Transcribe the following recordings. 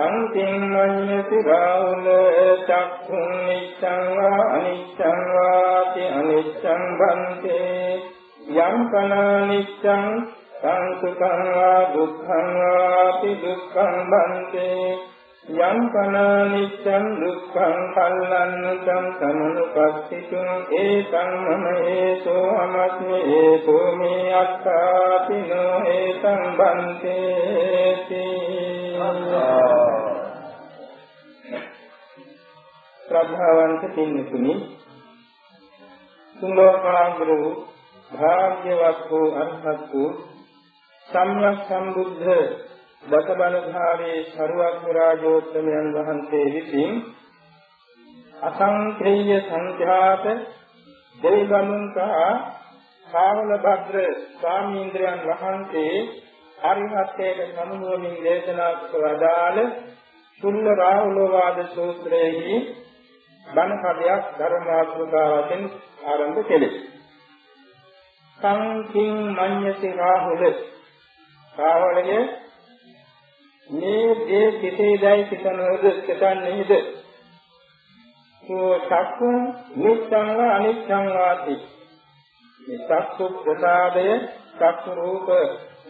සංකින්නඤ්ඤති රාහුල චක්ඛුං නිච්ඡං වා අනිච්ඡං වාති අනිච්ඡං බන්තේ යම් කනානිච්ඡං සංසුඛං වා දුක්ඛං වාපි දුක්ඛං බන්තේ යං කනානිච්ඡං දුක්ඛං කල්ලන්නං සමනුපස්සිතුං ඒතං මම හේතෝ අමස්මි හේතෝ මේ අත්තාපි නෝ හේතං බන්තේති ශ්‍රද්ධාවන්ත පින්තුනි තුන් ලෝකාන්තර වූ භාග්‍යවත් වූ අරහත් වූ සම්්‍යක් සම්බුද්ධ දසබලධාරී සරුවක් රාජෝත්තමයන් වහන්සේ විසින් අසංකේය සංඛ්‍යාත දෙවිගණුන් සහ ශාවල භද්‍ර ස්වාමීන්ද්‍රයන් වහන්සේ හරිහත්යේ සමුනුවමින් දේශනා කොට වදාළ සුල්ල රාහුලවාද සූත්‍රයේහි බණ කඩයක් ධර්මාත්මකාවෙන් ආරම්භ කෙලේ. සංකින් මඤ්ඤති රාහුල. රාවණය මේ දේ කෙසේදයි සිතනවද සිතන්නේද සෝ චක්කු නිච්ඡං අනිච්ඡං වාති. මේ චක්කු ප්‍රසාදය චක්කු රූප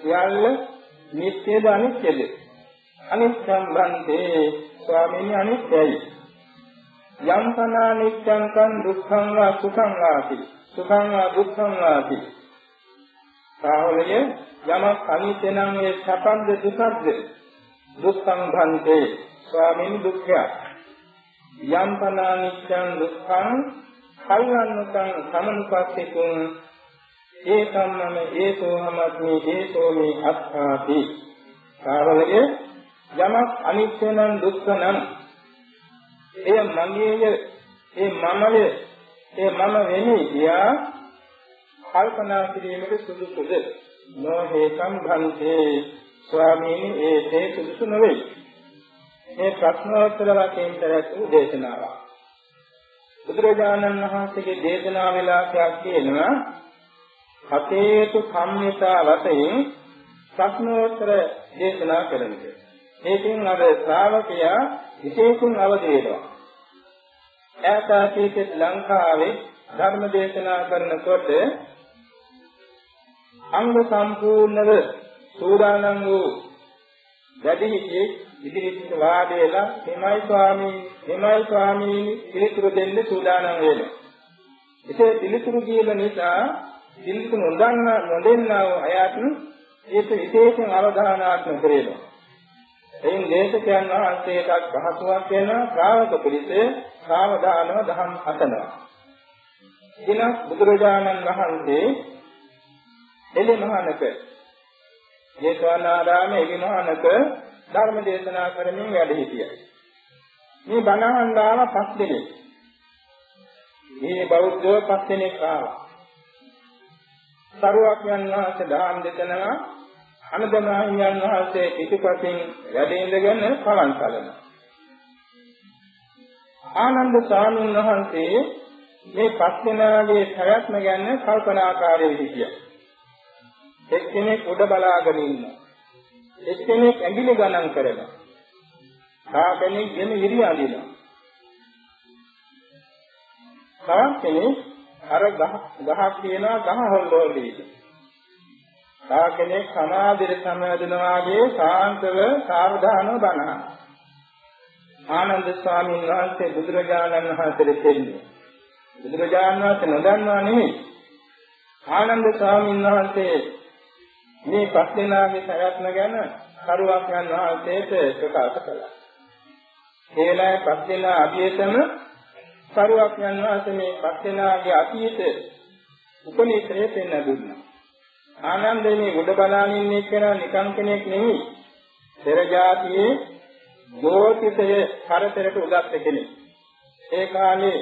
සියල්ල නිත්‍යද අනිත්‍යද? අනිච්ඡං බන්තේ ස්වාමීනි අනිත්‍යයි. යම් කනා නිච්ඡං කන් දුක්ඛං වා සුඛං වාති සුඛං වා දුක්ඛං වාති සාහවලයේ යමක් අනිත්‍ය නම් ඒ සැපද්ද දුකද්ද දුක්ඛං භන්තේ ස්වාමීන් දුක්ඛය. යම් පනානිච්ඡං දුක්ඛං කල්ලන්නතං සමනුපස්සිකුං ඒකම්මම ඒකෝ හමත්මි ඒකෝ මේ අත්ථාති සාවලයේ යමක් අනිත්‍ය නම් දුක්ඛ නම් එය මගේය ඒ මමය ඒ මම වෙමි කියා කල්පනා කිරීමට සුදුසුද නොහේතම් භන්තේ ස්වාමීනි ඒ තේ සුදුසු නොවේ. මේ ප්‍රශ්නෝත්තර වශයෙන් පැවැත්වූ දේශනාවක්. බුදුරජාණන් වහන්සේගේ දේශනා විලාසයක් කියනවා හතේතු සම්මිතා වශයෙන් ප්‍රශ්නෝත්තර දේශනා කරන්නේ. මේකෙන් අර ශ්‍රාවකයා විශේෂයෙන් අවදි වෙනවා. ඈත ලංකාවේ ධර්ම දේශනා කරනකොට අංග සම්පූර්ණව සූදානම් වූ වැඩිහිටියෙක් ඉදිරියට වාඩිලා හිමයි ස්වාමී හිමයි ස්වාමීනි පිළිතුරු දෙන්න සූදානම් වෙනවා. ඒකේ පිළිතුරු කියන නිසා පිළිතුරු නොදන්න නොදෙන්නා වූ අයත් ඒක විශේෂයෙන් අවධානාත්මක කරේනවා. එයින් දේශකයන් වහන්සේටත් පහසුවක් වෙනවා ශ්‍රාවක පිළිසේ සාවධානව දහම් අසනවා. දිනක් බුදුරජාණන් වහන්සේ එළිමහනක ජේතවනාරාමයේ එළිමහනක ධර්ම දේශනා කරමින් වැඩ සිටියා. මේ බණහන් ආව පස් දෙනෙක්. මේ බෞද්ධයෝ පස් දෙනෙක් ආවා. සරුවක් යනවාසේ දාන් දෙතනවා අනදමහියන් වහන්සේ පිටුපසින් වැඩ ඉඳගෙන කලන් කලනවා. ආනන්ද ස්වාමීන් වහන්සේ මේ පස් දෙනාගේ ප්‍රයත්න ගැන කල්පනාකාරී හිටියා. එක්කෙනෙක් උඩ බලාගෙන ඉන්නවා. එක්කෙනෙක් ඇඟිලි ගණන් කරනවා. තව කෙනෙක් ගෙන ඉරි අදිනවා. තවත් කෙනෙක් අර ගහ ගහක් තියෙනවා ගහ හොල්ලෝලී. තව කෙනෙක් සමාධියට සමවැදෙනවාගේ සාන්තව සාවධානව බණහන. ආනන්ද ස්වාමීන් වහන්සේ බුදුරජාණන් වහන්සේට දෙන්නේ. බුදුරජාණන් වහන්සේ නොදන්නවා නෙමෙයි. ආනන්ද ස්වාමීන් වහන්සේ මේ පස් දෙනාගේ ප්‍රයත්න ගැන කරුවක් යන වහන්සේට ප්‍රකාශ කළා. ඒලා පස් දෙනා අභියතම කරුවක් යන වහන්සේ මේ පස් දෙනාගේ අතීත උපනිශ්‍රේ පෙන්න දුන්නා. ආනන්දේ මේ උඩ බලාගෙන ඉන්න කෙනා නිකම් කෙනෙක් නෙමෙයි. පෙර જાතියේ ජෝතිෂය කරතරට උගත් කෙනෙක්. ඒ කාලේ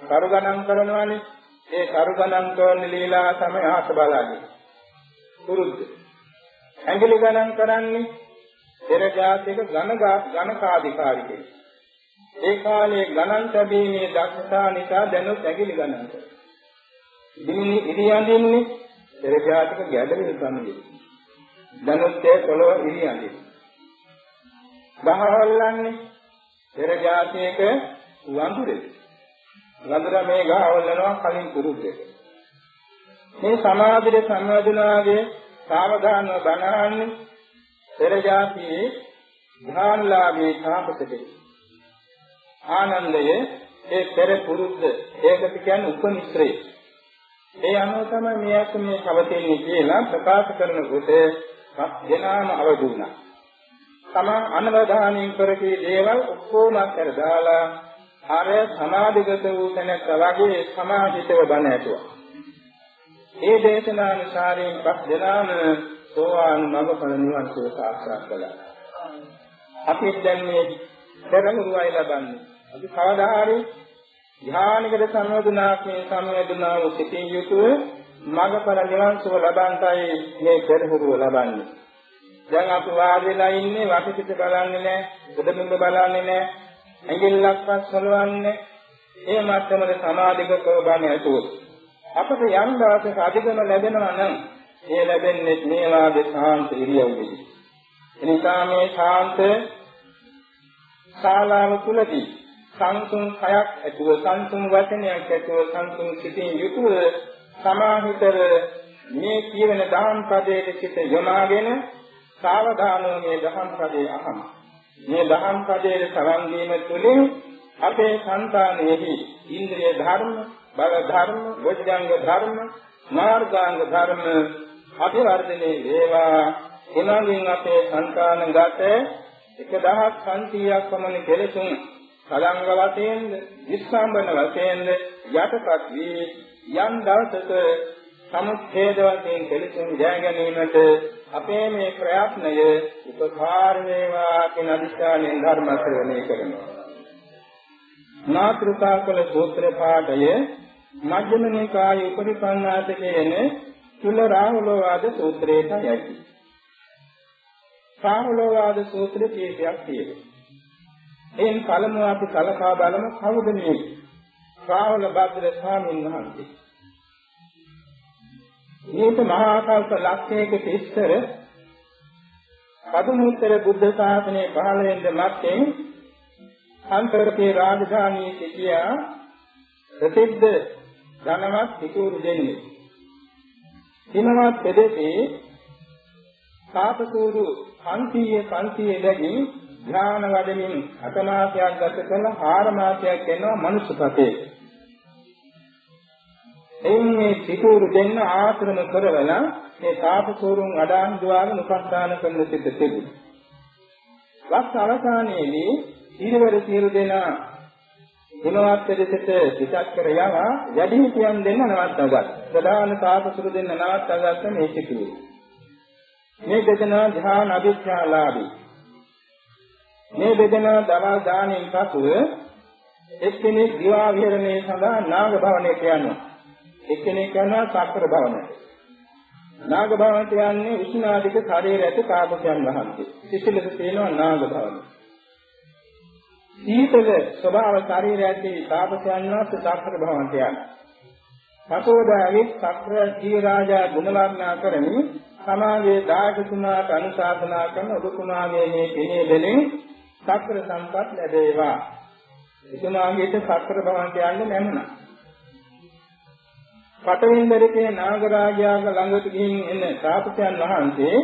කරු ගණන් කරනවානේ. ඒ කරු ගණන් කරන ලීලා තමයි ආස බලාගෙන. පුරුද්ද. ඇඟිලි ගණන් කරන්නේ පෙර ජාතික ඝන ඝනකාධිකාරිකේ. ඒ කාලේ ගණන් ලැබීමේ දක්ෂතා නිසා දැනුත් ඇඟිලි ගණන් කරා. ඉදින්නේ ඉරියන්දින්නේ පෙර ජාතික ගැඩවිල් සමගින්. දැනුත් ඒ පොළොව ඉරියන්දින්නේ. ගහවල්ලන්නේ පෙර ජාතියක වඳුරේ. වඳුර මේ ගහවල්ලනවා කලින් පුරුද්දේ. මේ සමාධියේ සංවදනාවේ සාවධානව බණහන්නේ පෙර જાතියේ ධ්‍යානලාභී තාපසකේ ආනන්දයේ ඒ පෙර පුරුද්ද ඒකට කියන්නේ උපනිශ්‍රේ ඒ අනුව තමයි මේ අත මේ කවතින්නේ කියලා ප්‍රකාශ කරනකොට දෙනාම අවදුණා තමන් අනවධානයෙන් කරකී දේවල් ඔක්කොම අතර දාලා අර සමාධිගත වූ තැනක වගේ සමාධිතව බණ ඇතුවා ඒ දේශනානුසාරයෙන් පස් දෙනාම සෝවාන් මඟඵල නිවන් සුව සාක්ෂාත් කළා. අපි දැන් මේ පෙරමුරුවයි ලබන්නේ. අපි කවදා හරි ධ්‍යානයකට සම්වදුනාක් මේ සම්වදුනා වූ සිතින් යුතුව මඟඵල නිවන් සුව ලබන්ටයි මේ පෙරමුරුව ලබන්නේ. දැන් අපි වාඩි වෙලා ඉන්නේ වටපිට බලන්නේ නැහැ, උඩමින්ද බලන්නේ නැහැ, ඇඟිල්ලක්වත් සලවන්නේ. ඒ මට්ටමේ සමාධිගතව බණ ඇතුළු අපට යම් දවසක අධිගම ලැබෙනවා නම් ඒ ලැබෙන්නේ මේ වාගේ ශාන්ත ඉරියව්වෙදි. එනිසා මේ ශාන්ත ශාලාව තුලදී සංසුන් කයක් ඇතුව සංසුන් වචනයක් ඇතුව සංසුන් සිතින් යුතුව සමාහිතව මේ කියවෙන දහම් පදයේ සිට යොමාගෙන සාවධානව මේ දහම් පදයේ අහම. මේ දහම් පදයේ සවන් දීම තුළින් අපේ సంతානෙහි ඉන්ද්‍රිය ධර්ම බල ධර්ම, බොජ්ජංග ධර්ම, මාර්ගාංග ධර්ම අභිවර්ධනයේ වේවා. එනමින් අපේ සංකානගත 1500ක් පමණ කෙලෙසුන් කලංග වශයෙන්ද, විස්සම්බන වශයෙන්ද යටපත් වී යම් දවසක සමුච්ඡේද වශයෙන් කෙලෙසුන් ජය ගැනීමට අපේ මේ ප්‍රයත්නය උපකාර වේවා කියන අදිස්ථානයෙන් ධර්ම ශ්‍රවණය කරනවා. මාත්‍රිකා කළ සූත්‍ර පාඨය මජ්ක්‍ධිම නිකායේ උපරිපන්නාත කියන තුල රාහුලෝවාද සූත්‍රයට යයි. රාහුලෝවාද සූත්‍ර කීපයක් තියෙනවා. එයින් පළමුව අපි කලකා බලමු කවුද මේ රාහුල භද්‍ර ස්වාමීන් වහන්සේ. මේක මහා කල්ප ලක්ෂයක ඉස්සර පදුමුත්තර බුද්ධ ශාසනය පහළ වෙන්න මත්තෙන් අන්තරකේ රාජධානී සිටියා ප්‍රසිද්ධ ධනවත් පිටුරු දෙන්නේ. දිනවත් පෙදෙසේ සාපසූරු 500 500 ලැබී ඥාන වඩමින් අතමාසයක් ගත කළ 4 මාසයක් යනවා මනුෂ්‍යපතේ. එයින් මේ පිටුරු දෙන්න ආශ්‍රම කරවලා මේ සාපසූරුන් අඩාන් දුවාගෙන උපස්ථාන කරන සිට තිබුණා. වස් අවසානයේදී ඊළවර සියලු දෙනා ගුණවත් දෙසට පිටත් කර යවා යටිහිටියන් දෙන්න නවත්තගත්. ප්‍රධාන තාපසුරු දෙන්න නවත්තගත් මේ සිටුවේ. මේ දෙදෙනා ධ්‍යාන අධිෂ්ඨාලාභී. මේ දෙදෙනා දවල් දාණයෙන් පසුව එක්කෙනෙක් දිවා විහරණය සඳහා නාග භවනයට යනවා. එක්කෙනෙක් යනවා සක්‍ර භවනයට. නාග භවනයට යන්නේ විෂ්ණාදික ශරීර ඇති කාපසයන් වහන්සේ. සිසිලස තියෙනවා නාග භවනය. සීතල ස්වභාව ශරීර ඇති කාපසයන් වහන්සේ සක්‍ර භවනයට යනවා. සතෝදාවිත් සක්‍ර ජී රාජා ගුණ වර්ණනා කරමින් සමාගයේ දායකතුමාට අනුශාසනා කරන ඔබතුමාගේ මේ කෙනේ දෙලින් සක්‍ර සම්පත් ලැබේවා. එතුමාගේට සක්‍ර භවන්ට යන්න නැමුණා. පටවින්දරකේ නාගරාජයාගේ ළඟට ගිහින් එන තාපසයන් වහන්සේ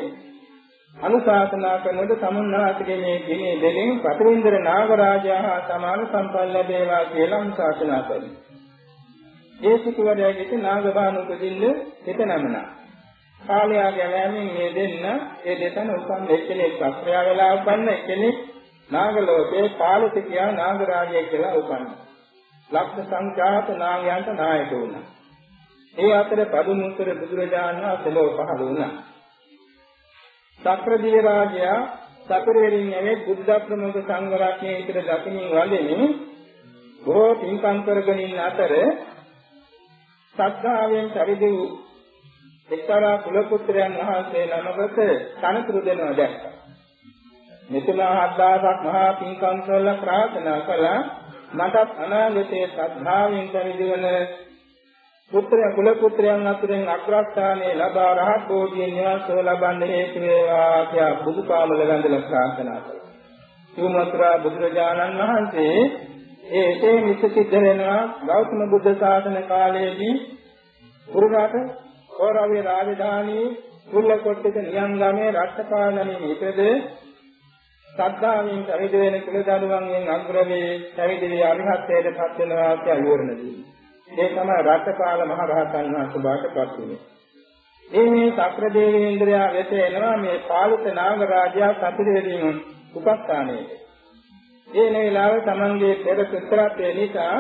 අනුශාසනා කරනකොට සමුන්නාසගේ මේ කෙනේ දෙලින් පටවින්දර නාගරාජයා හා සමාන සම්පත් ලැබේවා කියලා අනුශාසනා කරනවා. ඒ සිටුවරයාගෙට නාගබාන උපදින්න හිත නමනා. කාලයාගේ යෑමෙන් මේ දෙන්න ඒ දෙතන උපන් එක්කෙනෙක් සත්‍යය වෙලා උපන්න එක්කෙනෙක් නාග ලෝකේ පාලිතිකයා නාගරාජය කියලා උපන්නා. ලක්ෂ සංඛ්‍යාත නාගයන්ට නායක වුණා. ඒ අතර පදුමුත්තර බුදුරජාණන් වහන්සේ ලෝ පහළ වුණා. සක්‍රදීය රාජයා සතරවරින් යන්නේ බුද්ධ ප්‍රමුඛ සංඝ රත්නයේ ඉතර දකිනින් වඳින්නේ බොහෝ පින්කම් කරගෙන ඉන්න අතර ශ්‍රද්ධාවෙන් පරිදි එක්තරා කුල පුත්‍රයන් වහන්සේ නමකට තනතුරු දෙනවා දැක්කා. මෙතුමා හත්දාසක් මහා පින්කම් කරලා ප්‍රාර්ථනා කළා මටත් අනාගතයේ ශ්‍රද්ධාවෙන් පරිදි වන පුත්‍ර කුල පුත්‍රයන් අතරින් අග්‍රස්ථානයේ ලබා රහත් බෝධිය නිවාසව ලබන්න හේතු වේවා කියා බුදුපාමල ගන්දලා ප්‍රාර්ථනා කළා. සිව්මතුරා බුදුරජාණන් වහන්සේ ඒ එසේ මිස සිද්ධ වෙනවා ගෞතම බුද්ධ ශාසන කාලයේදී පුරුණාට කෞරව්‍ය රාජධානී කුල්ලකොට්ටක නියංගමේ රට්ටපාලනයේ ඉපද සද්ධාවෙන් පරිදි වෙන කුලදරුවන්ගෙන් අග්‍රවේ පැවිදි අරිහත්ත්වයට පත් වෙනවා කියලා විවරණ දෙන්නේ. ඒ තමයි රට්ටපාල මහ රහතන් වහන්සේ බාටපත් වුනේ. මේ මේ සක්‍ර දේවේන්ද්‍රයා වෙත එනවා මේ පාලිත නාග රාජයා සතුටෙදින් උපස්ථානයේ. ඒ වේලාවේ තමන්ගේ පෙර සුත්‍රත්වය නිසා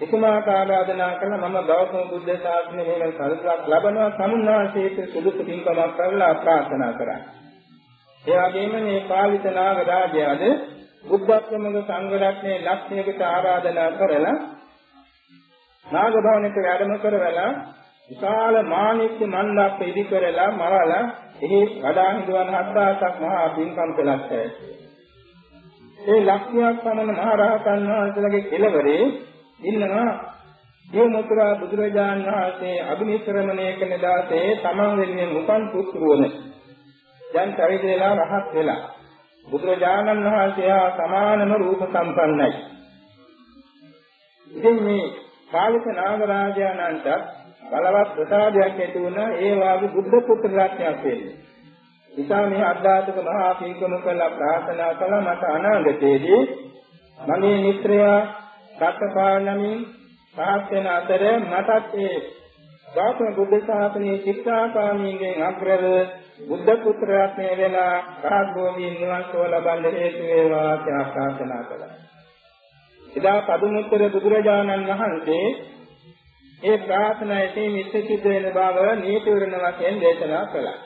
එතුමාට ආරාධනා කරන මම ගෞතම බුද්ධ ශාසනයේ මේ සල්පක් ලබනවා සමුන්නාසේට සුදුසු පින්කමක් කරලා ප්‍රාර්ථනා කරා. ඒ වගේම මේ පාලිත නාග රාජයාද බුද්ධත්වමග සංඝ රත්නයේ ලක්ෂණයකට ආරාධනා කරලා නාග භවනයට වැඩම කරවලා විශාල මාණික්ක මණ්ඩප ඉදි කරලා මවලා එහි වඩා හිඳවන 7000ක් මහා පින්කම් කළා. ඒ ලක්ෂ්‍යයක් පමණ මහ රහතන් වහන්සේලාගේ කෙළවරේ ඉන්නවා දේවමුත්‍රා බුදුරජාන් වහන්සේ අභිනිශ්‍රමණය කරන දාසේ තමන් වෙනුවෙන් උපන් පුත්‍රවන දැන් පරිදේලා රහත් වෙලා බුදුරජාණන් වහන්සේ හා සමානම රූප සම්පන්නයි. ඉතින් මේ කාලික නාගරාජානන්ට බලවත් ප්‍රසාදයක් ඇති වුණා ඒ වාගේ බුද්ධ පුත්‍ර රත්නයක් වෙන්නේ. නිසා මේ අද්දාතක මහා පින්කම කළා ප්‍රාර්ථනා කළා මට අනාගතයේදී මගේ මිත්‍රයා රත්පාලනමින් පහත් වෙන අතර මටත් ඒ ගෞතම බුද්ධ ශාසනයේ ශික්ෂාකාමීන්ගෙන් අග්‍රව බුද්ධ පුත්‍ර රත්නය වෙලා රහත් භූමියේ නිවන්සව ලබන්න හේතු වේවා කියලා ප්‍රාර්ථනා කළා. එදා පදුමුත්තර බුදුරජාණන් වහන්සේ ඒ ප්‍රාර්ථනාවේ මිත්‍ය සිද්ධ වෙන බව නීති විරණ වශයෙන් දේශනා කළා.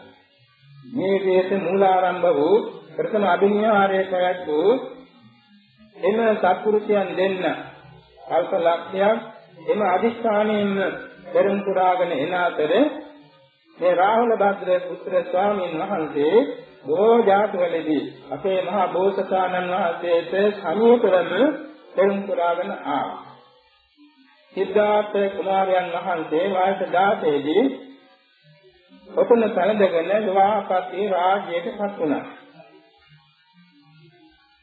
මේ දේශ මූලාරම්භ වූ ප්‍රථම අභිනිහාරයේ පැවැත් වූ එම සත්පුරුෂයන් දෙන්න කල්ප ලක්ෂයක් එම අදිස්ථානයෙන්ම පෙරම් පුරාගෙන එන අතර මේ රාහුල භද්‍ර පුත්‍ර ස්වාමීන් වහන්සේ බොහෝ ජාතවලදී අපේ මහා බෝසතාණන් වහන්සේට සමීපවම පෙරම් පුරාගෙන ආවා. සිද්ධාර්ථ කුමාරයන් වහන්සේ වයස 16 දී ඔතන පැනදගෙන විවාහපත්තියේ රාජ්‍යයටපත් වුණා.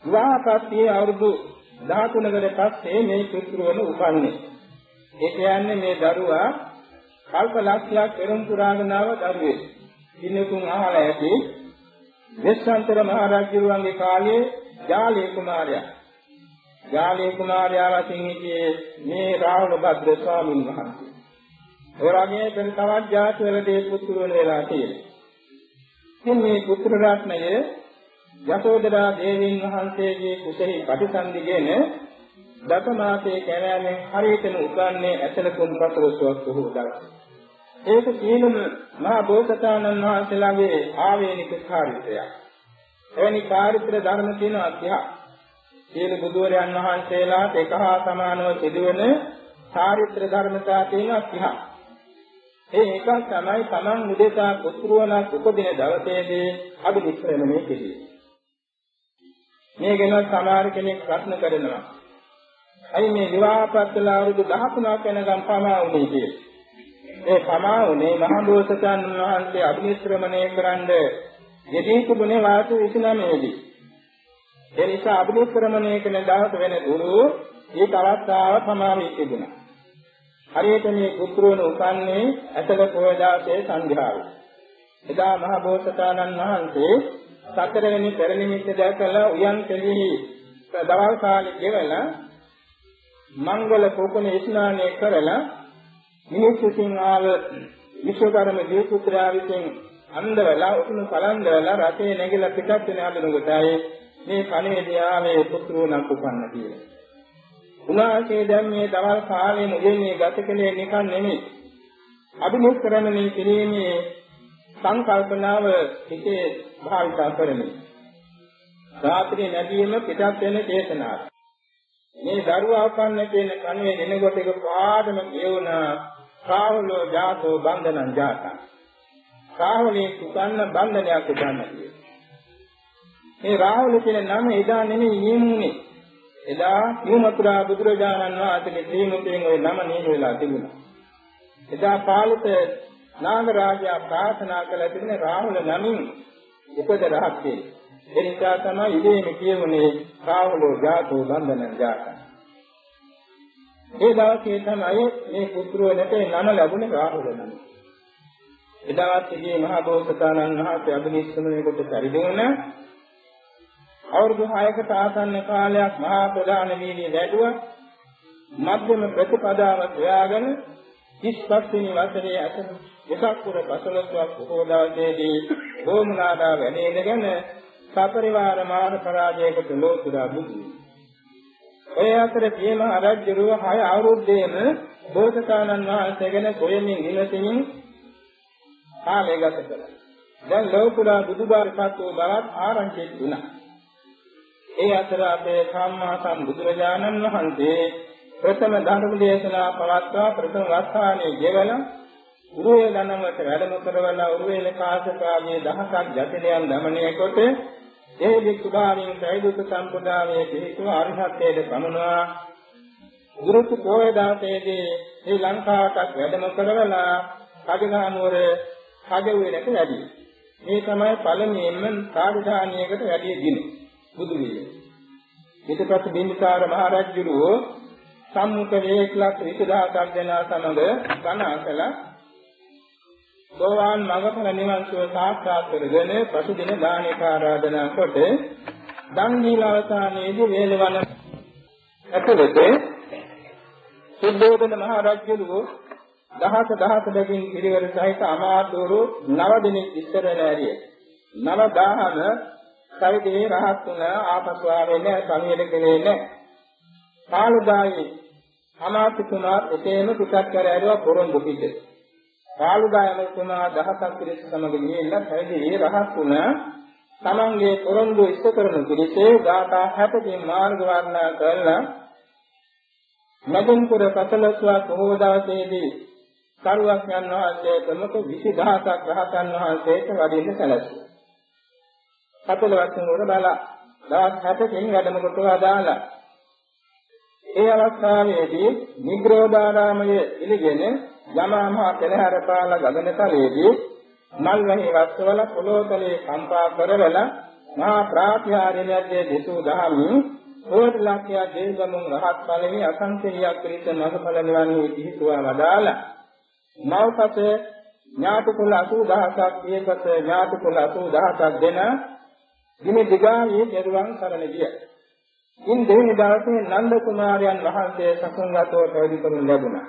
විවාහපත්තියේ අවුරුදු 13කට පස්සේ මේ පුත්‍රවල උපන්නේ. ඒ කියන්නේ මේ දරුවා කල්ප ලක්ෂයක් පෙරම් පුරාගෙන ආව දරුවෙක්. දිනකුන් අහලා ඇති වෙස්සන්තර මහ රජුගේ කාලයේ ජාලේ කුමාරයා. ජාලේ කුමාරයා වශයෙන් හිටියේ මේ රාහුල භද්‍ර ස්වාමීන් වහන්සේ. ඒ වගේ වෙන තවත් ජාති වලදී පුත්‍රයන් වෙලා තියෙනවා. ඉතින් මේ පුත්‍ර රත්නය යසෝදරා දේවීන් වහන්සේගේ කුසෙහි ප්‍රතිසන්දිගෙන දසමාසයේ කැරෑමෙන් හරියටම උගන්නේ ඇතල කුන් පතරොස්සක් වූ ඒක සීලම මහා බෝසතාණන් වහන්සේලාගේ ආවේනික කාර්යයක්. එවැනි කාර්යතර ධර්ම තියෙන අධ්‍යා සියලු බුදුරයන් වහන්සේලාට එක හා සමානව සිදුවෙන චාරිත්‍ර ධර්මතා තියෙනවා 30ක්. ඒ එකක් තමයි Taman මුදෙසා පුත්‍රවණක් උපදින දවසේදී අභිනිෂ්ක්‍රමණය කෙරේ. මේ ගැන සමහර කෙනෙක් ප්‍රශ්න කරනවා. අයි මේ විවාහපත් වෙලා අවුරුදු 13ක් වෙනකම් පමා වුණේ කියලා. ඒ පමා වුණේ මහ බෝසතාණන් වහන්සේ අභිනිෂ්ක්‍රමණය කරන්න යෙදී තිබුණේ වාසු 29 දී. ඒ නිසා අභිනිෂ්ක්‍රමණය කරන දවස වෙන දුරු ඒ අවස්ථාව පමා වී තිබුණා. හරියට මේ පුත්‍රවන උපන්නේ ඇතල පොයදාසේ සංඝයාවේ. එදා මහ බෝසතාණන් වහන්සේ සතරවෙනි පෙරනිමිත්ත දැකලා උයන් කෙලිහි දවල් කාලේ ගෙවලා මංගල කුකුණ ස්නානය කරලා මිනිස්සු සිං ආව විශ්වකර්ම දීපුත්‍රයා විසින් අන්දවලා උතුණු කලන්දවලා රටේ නැගිලා පිටත් වෙන හදනකොටයි මේ කණේදී ආවේ පුත්‍රෝණක් උපන්න කියලා. උනාසේ දැන් මේ දවල් කාලේ මුදෙන්නේ ගත කලේ නිකන් නෙමෙයි. අභිමුඛකරණය කිරීමේ සංකල්පනාව හිතේ භාවිතා කරමින් රාත්‍රී නැදීම පිටත් වෙන දේශනාව. මේ දරුවා උපන්න කියන කණේ දෙනකොට එක පාඩම කියුණා රාහුලෝ ජාතෝ බන්ධනං ජාතං. රාහුලේ සුකන්න බන්ධනයක් උපන්න කියලා. මේ රාහුල කියන නම එදා නෙමෙයි ඊමුනේ. එදා යුමතුරා බුදුරජාණන් වහන්සේගේ ශ්‍රීමුතියෙන් ওই නම නියම වෙලා තිබුණා. එදා පාලිත නාගරාජයා ප්‍රාර්ථනා කළ තිබෙන රාහුල නමින් උපද රහත්කේ. ඒ නිසා තමයි ඉදීම කියුනේ රාහුලෝ ජාතෝ බන්ධනං ජාතං. ඒ දවසේ තමයි මේ පුත්‍රයන්ට නම ලැබුණේ රාහුල නම. එදාත් ඉදී මහ බෝසතාණන් වහන්සේ අභිනිෂ්ක්‍රමණය කොට පරිදුණ අවුරුදු 6කට ආසන්න කාලයක් මහා ප්‍රධාන වීර්ය වැඩුවා මධ්‍යම ප්‍රතිපදාව සොයාගෙන 35 වෙනි වසරේ අත එකක් පුර පසළොස්වක් බොහෝ දවසේදී බෝමනාදා වැඩේගෙන සපරිවාර මාර්ග පරාජයකට ලෝතුරා බුදු ඔය අතර පියම අරජ්ජරුව හය අවුරුද්දේම බෝසතාණන් වහන්සේගෙන කොයමින් ඉවසින් කාලය ගත කළා. දැන් ලෝකුරා බුදුබාරපත් වූ බවත් ආරංචි වුණා. ඒ අතර අපේ සම්මා සම්බුදුරජාණන් වහන්සේ ප්‍රථම ධර්ම දේශනා පවත්වා ප්‍රථම වස්ථානයේ ගෙවලා උරුවේ ධනමට වැඩම කරවලා උරුවේ කාශකාගේ දහසක් ජටිලයන් දමනය කොට ඒ වික්ඛුභාවයෙන් සෛදුත සම්පදායේ පිහිටුව අරිහත්ත්වයට පමුණවා ගුරුතු පොය දාතේදී ශ්‍රී ලංකාවට වැඩම කරවලා කඩගහනුවර කඩුවේලට වැඩි. මේ තමයි පළමුවෙන්ම සාධානියකට වැඩි දින බුදු විය. ඊට පස්සේ බිම්බිසාර මහ රජුගේ සම්මුඛ වේක්ලක් 20000ක් දෙනා සමග ගණන් කළා සෝවාන් මඟඵල නිවන් සුව සාක්ෂාත් කරගෙන පසුදින දානික ආරාධනා කොට දන් දීල අවසානයේදී වේලවන ඇතුළත සුද්ධෝදන මහ රජුගේ දහස දහස දෙකින් පිරිවර සහිත අමාත්‍යවරු නව දිනක් ඉස්සර නැරිය. නව දාහම සවිදේ රහත් තුන ආපසු ආවේ නැහැ, සමියද කෙලේ නැහැ. කාලදායි අමාත්‍යතුමා එතේම පිටත් කර ඇරුවා පොරොන්දු පිටේ. කාලුදායමතුමා දහසක් පිරිස සමග ගිහිල්ලා පැවිදි රහත් වුණ තමන්ගේ පොරොන්දු ඉෂ්ට කරන පිරිසේ ගාථා 60කින් මාර්ග වර්ණනා කරලා නගුම්පුර පසලස්වා බොහෝ දවසේදී කරුවක් යන වහන්සේ ප්‍රමුඛ 20000ක් රහතන් වහන්සේට වඩින්න සැලසුවා. කපල වස්තුන් වල බලා දවස් 60කින් වැඩම කොට වදාලා ඒ අවස්ථාවේදී නිග්‍රෝධාරාමයේ ඉලිගෙන යමහා පෙරහැර පාලා ගගන තලයේදී මල් වැහි වස්වල පොළොතලේ කම්පා කරවලා මහා ප්‍රාත්‍යාරිණයේ දෙසූ දහමින් ඕට ලක්ෂ්‍ය දේවගමුන් රහත් ඵලෙහි අසංකේයයක් පිළිස මඟඵල නිවන්නේ පිහිටුවා වදාලා මව්පත ඥාති කුල 80000ක් ඒකත ඥාති කුල 80000ක් දෙන දින දිගායේ දරුවන් කරන ගිය. ඉන් දෙවෙනි දවසේ නන්ද කුමාරයන් වහන්සේ සසංගතව පැවිදි කරනු ලැබුණා.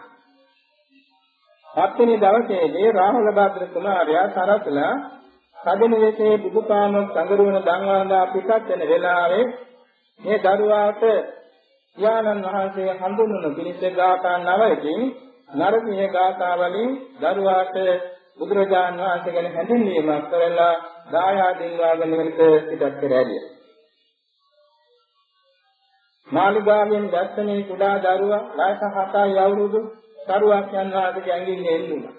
හත්වෙනි දවසේදී රාහුල භද්‍ර කුමාරයා සරසලා සදෙනෙසේ බුදුපාම සංගරුවන ධම්මවන්දා පිටත් වෙන වෙලාවේ මේ දරුවාට ඥානන් වහන්සේ හඳුන්වන පිළිස ගාථා නවයකින් නරකීය ගාථා වලින් දරුවාට බුදුරජාන් වහන්සේ ගැන හැඳින්වීමක් කරලා දායාදින් වාගෙන වෙනට පිටත් කර ඇරියා. මාළිගාවෙන් දැස්සනේ කුඩා දරුවා වයස 7යි අවුරුදු දරුවක් යනවාගේ ඇඟිල්ලේ එල්ලුණා.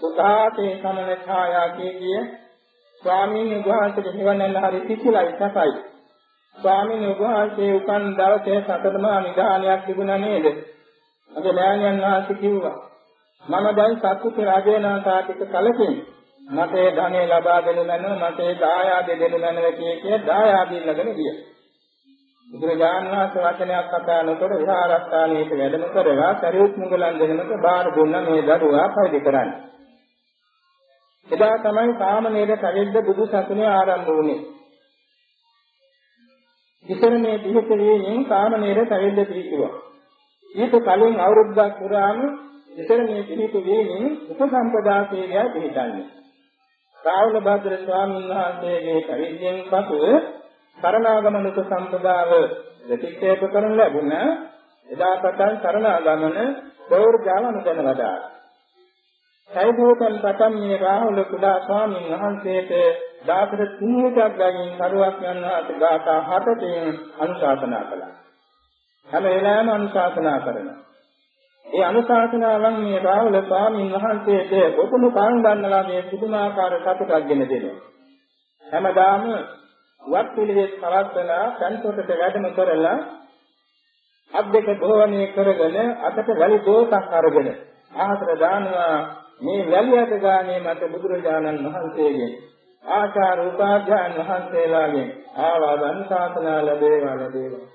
සුඛාතේ සමන ඡායා කීකිය ස්වාමීන් වහන්සේට නිවනන්න හරි සිසිලයි සසයි. ස්වාමීන් වහන්සේ උපන් දවසේ සතරම නිධානයක් තිබුණා නේද? අද නෑනියන් වහන්සේ කිව්වා මම දැන් සතුටු රජේනාථාටික කලකින් මට ඒ ධනෙ ලබා දෙනු මැනව මට ඒ දායාද දෙනු මැනව කිය කිය දායාදී ළඟන ගියා. බුදුරජාණන් වහන්සේ වචනයක් කතා නොකර විහාරස්ථානයේ වැඩම කරලා සරියුත් මුගලන් දෙනමක බාර දුන්න මේ දරුවා පරිදි කරන්නේ. එදා තමයි සාමනීර කවිද්ද බුදු සසුනේ ආරම්භ වුණේ. ඉතරනේ පිහිටුවීමෙන් සාමනීර කවිද්ද පිහිටුවා. ඊට කලින් අවුරුද්දක් පුරාම ඉතරනේ පිහිටුවීමෙන් උපසම්පදා සේවය පිහිටන්නේ. රාහුල භද්‍ර ස්වාමීන් වහන්සේගේ කවිද්දෙන් පසු සරණාගමන උපසම්පදාව ප්‍රතික්ෂේප කරන ලැබුණ එදා පටන් සරණාගමන ප්‍රවෘජාවන දැන වඩා සයිබෝතන් පටන් මේ රාහුල කුඩා ස්වාමීන් වහන්සේට දාසර තුන්වෙනික් ගමින් කරුවක් යනවාට ගාථා හතකින් අනුශාසනා කළා. හැම වෙලාවෙම අනුශාසනා කරනවා. ඒ අනුශාසනාවන් මේ රාහුල ස්වාමීන් වහන්සේට ඔතුණු කාන් ගන්නලා මේ පුදුමාකාර සතුටක් ගෙන දෙනවා. හැමදාම වත් පිළිවෙත් පවත්වලා සංසොටට වැඩම කරලා අත් දෙක දෝවණය කරගෙන අතට වැලි දෝසක් අරගෙන ආහතර දානවා. මේ වැලියට ගානේ මට බුදුරජාණන් වහන්සේගෙන් ආචාර උපාධ්‍යාන වහන්සේලාගෙන් ආවාදන් ශාසනා ලැබේවා ලැබේවා.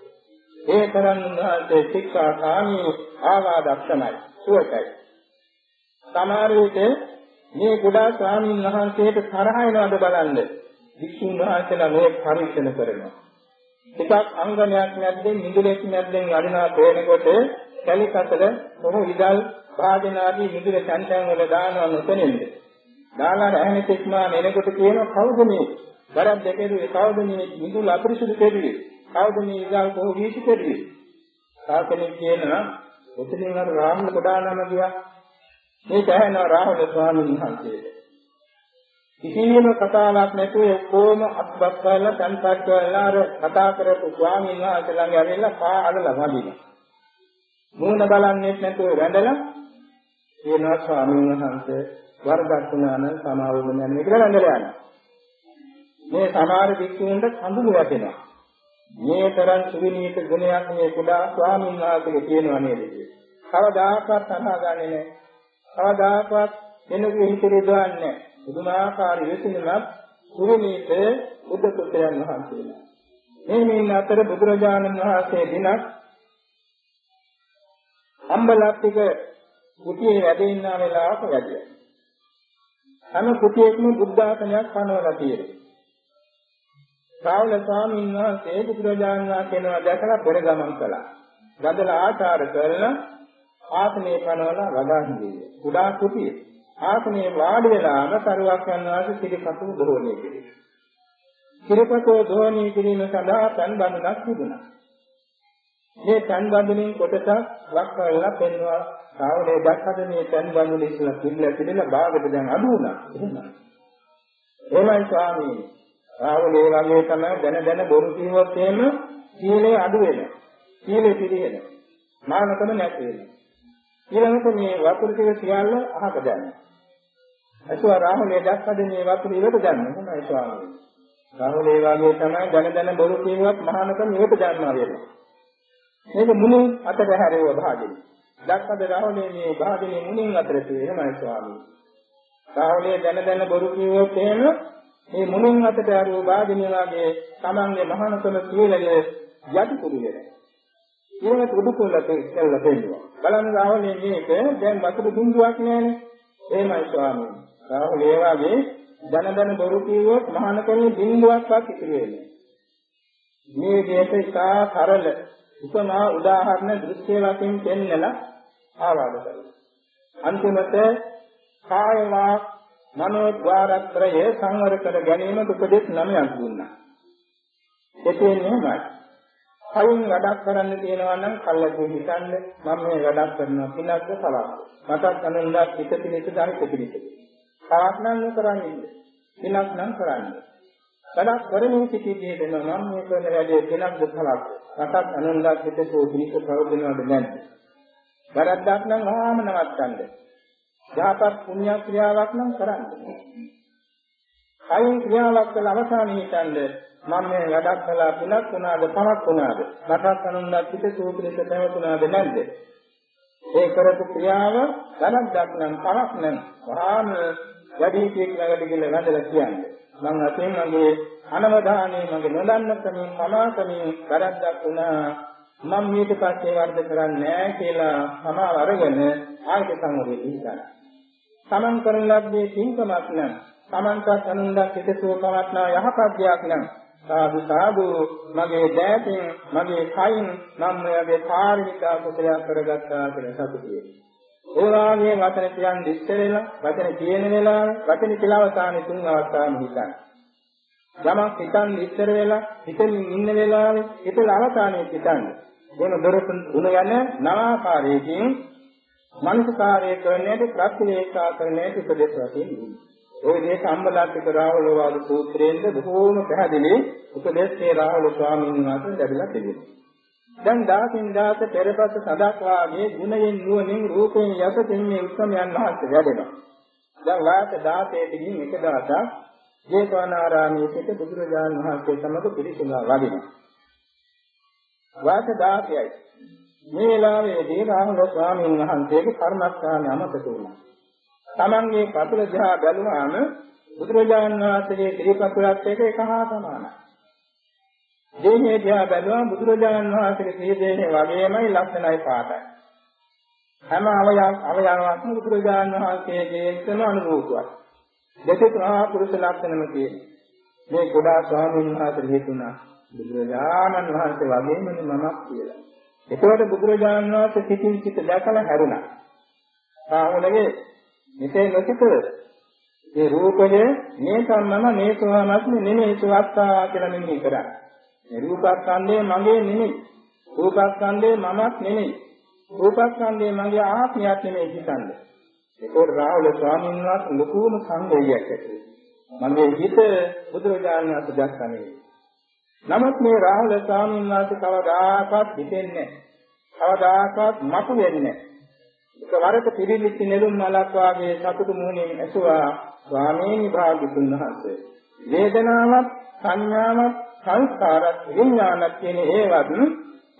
ඒ තරම් උන්වහන්සේ ශික්ෂා කාමී ආවාදක්ෂණයි සුවකයි. සමහර විට මේ කුඩා ස්වාමීන් වහන්සේට තරහ එනවද බලන්න. වික්ෂුන් වහන්සේලා මේ පරික්ෂණ කරනවා. ටිකක් අංගනයක් නැද්දෙන් මිදුලෙක් නැද්දෙන් අරිනා පේනකොට කැලිකතල මොහු ඉදල් භාජනාදී මිදුල සංසයන් වල දානවා නොතනින්ද දාලා රැහෙන තෙක්මා එනකොට කියන කවුද මේ? වරක් දෙකේ කවුද මේ මිදුල අපරිසුදු කෙරුවේ? කවුද මේ ඉදල් කොහොම වීසි කෙරුවේ? සාකලෙක් කියනවා ඔතනින් අර රාහුල කොඩානම ගියා. මේ කෑනවා රාහුල ස්වාමීන් වහන්සේට. කිසිම කතාවක් නැතුව කොහොම අත්පත් කරලා තන්පත් කරලා අර කතා කරපු ස්වාමීන් වහන්සේ ළඟ ඇවිල්ලා පා අලලා වදිනවා මූණ බලන්නේ නැතුව වැඳලා කියනවා ස්වාමීන් වහන්සේ වරදක් වුණා නම් සමාව වෙන්න යන්නේ කියලා වැඳලා යනවා. මේ සමහර වික්ෂුන්ට කඳුළු වැටෙනවා. මේ තරම් සුවිනීත ගුණයක් මේ කුඩා ස්වාමීන් වහන්සේගේ තියෙනවා නේද කියලා. කවදාකවත් අහගන්නේ නැහැ. කවදාකවත් වෙනකෙ හිතේ දවන්නේ නැහැ. පුදුමාකාර විසිනමත් සුවිනීත බුද්ධ පුත්‍රයන් වහන්සේලා. මේ මේ අතර බුදුරජාණන් වහන්සේ දිනක් අම්බලත්තික කුටියේ වැඩ ඉන්න වෙලාවක වැඩියා. හැම කුටියකම බුද්ධාසනයක් පනවලා තියෙනවා. ශ්‍රාවක ස්වාමීන් වහන්සේ බුදුරජාණන් වහන්සේනවා දැකලා පෙර ගමන් කළා. ගදලා ආචාර කරලා ආසනේ පනවලා වඩා හිඳියේ. කුඩා කුටියේ ආසනේ වාඩි වෙලාම කරුවක් යනවාසේ සිරිපතු දෝණය කෙරේ. සිරිපතෝ දෝණය කිරීම සඳහා පන් බඳුනක් තිබුණා. මේ පන් බඳුනින් කොටසක් වක් කරලා පෙන්වලා සාවලේ දැක්කද මේ පන් බඳුන ඉස්සලා පිළිලා පිළිලා භාගයට දැන් අඩු වුණා. එහෙමයි. එහෙමයි ස්වාමීනි. සාවලේ වගේ තමයි දැන දැන බොරු කිව්වොත් එහෙම සීලේ අඩු වෙනවා. සීලේ පිළිහෙනවා. මානකම නැති වෙනවා. ඊළඟට මේ වතුර ටික සියල්ල අහක දැම්මා. අසුවා රාහුලේ දැක්කද මේ වතුර ඉවත දැම්මා. එහෙමයි ස්වාමීනි. රාහුලේ වගේ තමයි දැන දැන බොරු කිව්වත් මහානකම ඉවත දැම්මා වෙනවා. මේක මුලින් අතට හැරෙව භාගෙයි. දැක්කද රාහුලේ මේ භාගෙනේ මුලින් අතට තියෙන්නේ එහෙමයි ස්වාමීනි. රාහුලේ දැන දැන බොරු කිව්වොත් එහෙම මේ මුලින් අතට හැරෙව භාගෙනේ වාගේ Tamange මහානකම සියලගේ යටි කුඩු වෙනවා. ඊළඟට උඩු කුල්ලට ඉස්සෙල්ලා දෙන්නවා. බලන්න රාහුලේ මේක දැන් වතුර බිඳුවක් නෑනේ. එහෙමයි ස්වාමීනි. රාහුලේ වාගේ දන දන බොරු කිව්වොත් මහානකමේ බිඳුවක්වත් ඉතිරි වෙන්නේ. මේ දෙයට ඉතා සරල උපමා උදාහරණ දෘශ්‍ය වශයෙන් පෙන්නලා ආවාද කරනවා. අන්තිමට කායවා මනෝද්වාරත්‍රය සංවර කර ගැනීම උපදෙස් නමයක් දුන්නා. එතෙන් එහෙමයි. කයින් වැඩක් කරන්න තියෙනවා නම් කල්ලාදී හිතන්න මම මේ වැඩක් කරනවා පිනක්ද සලක්. මටත් අනුන්දා පිට පිළිස දහි පිළිස. කාක් නම් කරන්නේ. පිනක් නම් කරන්නේ. වැඩක් කරමින් සිටියේ දෙනවා මම මේ කරන වැඩේ කෙනක්ද කලක් රටක් අනුන්දාත් පිටකෝ පිළික ප්‍රවදිනවද නැද්ද? වැරද්දක් නම් වහාම නවත්තන්න. යහපත් පුණ්‍ය ක්‍රියාවක් නම් කරන්න. කයින් ක්‍රියාවක් කළ අවසානයේ හිතන්නේ මම මේ වැඩක් කළා තුනක් වුණාද පහක් වුණාද රටක් අනුන්දාත් පිටකෝ පිළික ප්‍රවදිනවද නැද්ද? ඒ කරපු ක්‍රියාව වැරද්දක් නම් පහක් නම්. වහාම වැඩි කීයක් ළඟට ගිහලා වැඳලා කියන්නේ. මම අතින් මගේ අනවධානයේ මගේ නොදන්නකමින් මමාකමින් වැරද්දක් වුණා. මම ඊට පස්සේ වර්ධ කරන්නේ නැහැ කියලා සමාව අරගෙන ආයත සංවරයේ ඉඳලා. තමන් කරන ලද්දේ තින්කමක් නම් තමන්ට අනුන්දක් හිතසුව පවත්නා යහපත් දෙයක් නම් සාදු සාදු මගේ දෑතින් මගේ කයින් මම මෙයාගේ කාර්මික කුසලයක් කරගත්තා කියලා සතුටුයි ඒ වාගේ වචන කියන්නේ ඉස්සර වෙලා වචන කියන වෙලාව වචන කියලා අවසානයේ තුන් අවස්ථාවෙම හිතන්න. යමක් හිතන් ඉස්සර වෙලා හිතෙන් ඉන්න වෙලාවේ හිතල අවසානයේ හිතන්න. මොන දොරතුන් දුන යන නවාකාරයකින් මනසකාරය කරන්නේද ප්‍රතිවේක්ෂා කරන්නේද උපදේශ වශයෙන් දුන්නා. ওই දේ සම්බලත්තික රාහුල වාද සූත්‍රයෙන්ද බොහෝම පැහැදිලි උපදේශේ රාහුල ස්වාමීන් වහන්සේ ලැබිලා තිබෙනවා. දැන් දාසින් දාස පෙරපස සදක් වාගේ ගුණයෙන් නුවණින් රූපයෙන් යසතින් මේ උත්සමයන් වහන්සේ වැඩෙනවා. දැන් වාස 16 දිනින් එක දවසක් ජේතවනාරාමයේ සිට බුදුරජාණන් වහන්සේ සමග පිරිසුනා වදිනවා. වාස 16යි. මේ වෙලාවේදී රාහුල ස්වාමීන් වහන්සේගේ කර්මස්ථානය අමතක වුණා. Tamange පතුල දිහා බැලුවාම බුදුරජාණන් වහන්සේගේ ත්‍රිපතුලත් එක එක හා සමානයි. දේහය දිහා බැලුවම බුදුරජාණන් වහන්සේගේ සිය දේහය වගේමයි ලක්ෂණයි පාටයි. හැම අවයව අවයවයක්ම බුදුරජාණන් වහන්සේගේ එක්කම අනුරූපයි. දෙකේ මහා පුරුෂ ලක්ෂණම තියෙනවා. මේ ගොඩා ස්වාමීන් වහන්සේ හේතුණා බුදුරජාණන් වහන්සේ වගේම මමක් කියලා. එතකොට බුදුරජාණන් වහන්සේ සිතින් සිත දැකලා හැරුණා. සාහුණගේ මෙසේ නොසිත ඒ රූපය මේ සම්මම මේ සෝමස්ම නෙමෙයි සුවත්තා කියලා මෙනෙහි කරා. මේ රූපස්කන්ධය මගේ නෙමෙයි. රූපස්කන්ධය මමක් නෙමෙයි. රූපස්කන්ධය මගේ ආත්මයක් නෙමෙයි හිතන්නේ. ඒකෝට රාහුල ස්වාමීන් වහන්සේ ලොකුම සංවේගයක් ඇති. මගේ හිත බුදුරජාණන් වහන්සේ දැක්කනේ. නමුත් මේ රාහුල ස්වාමීන් වහන්සේ කවදාකවත් හිතෙන්නේ කවදාකවත් මතු වෙන්නේ එකවරක පිළිලිච්ච නෙළුම් මලක් වාගේ සතුටු මුහුණින් ඇසුවා ස්වාමීන් වහන්සේ. වේදනාවක් සංඥාවක් සංස්කාරත් විඥානත් කියන ඒවත්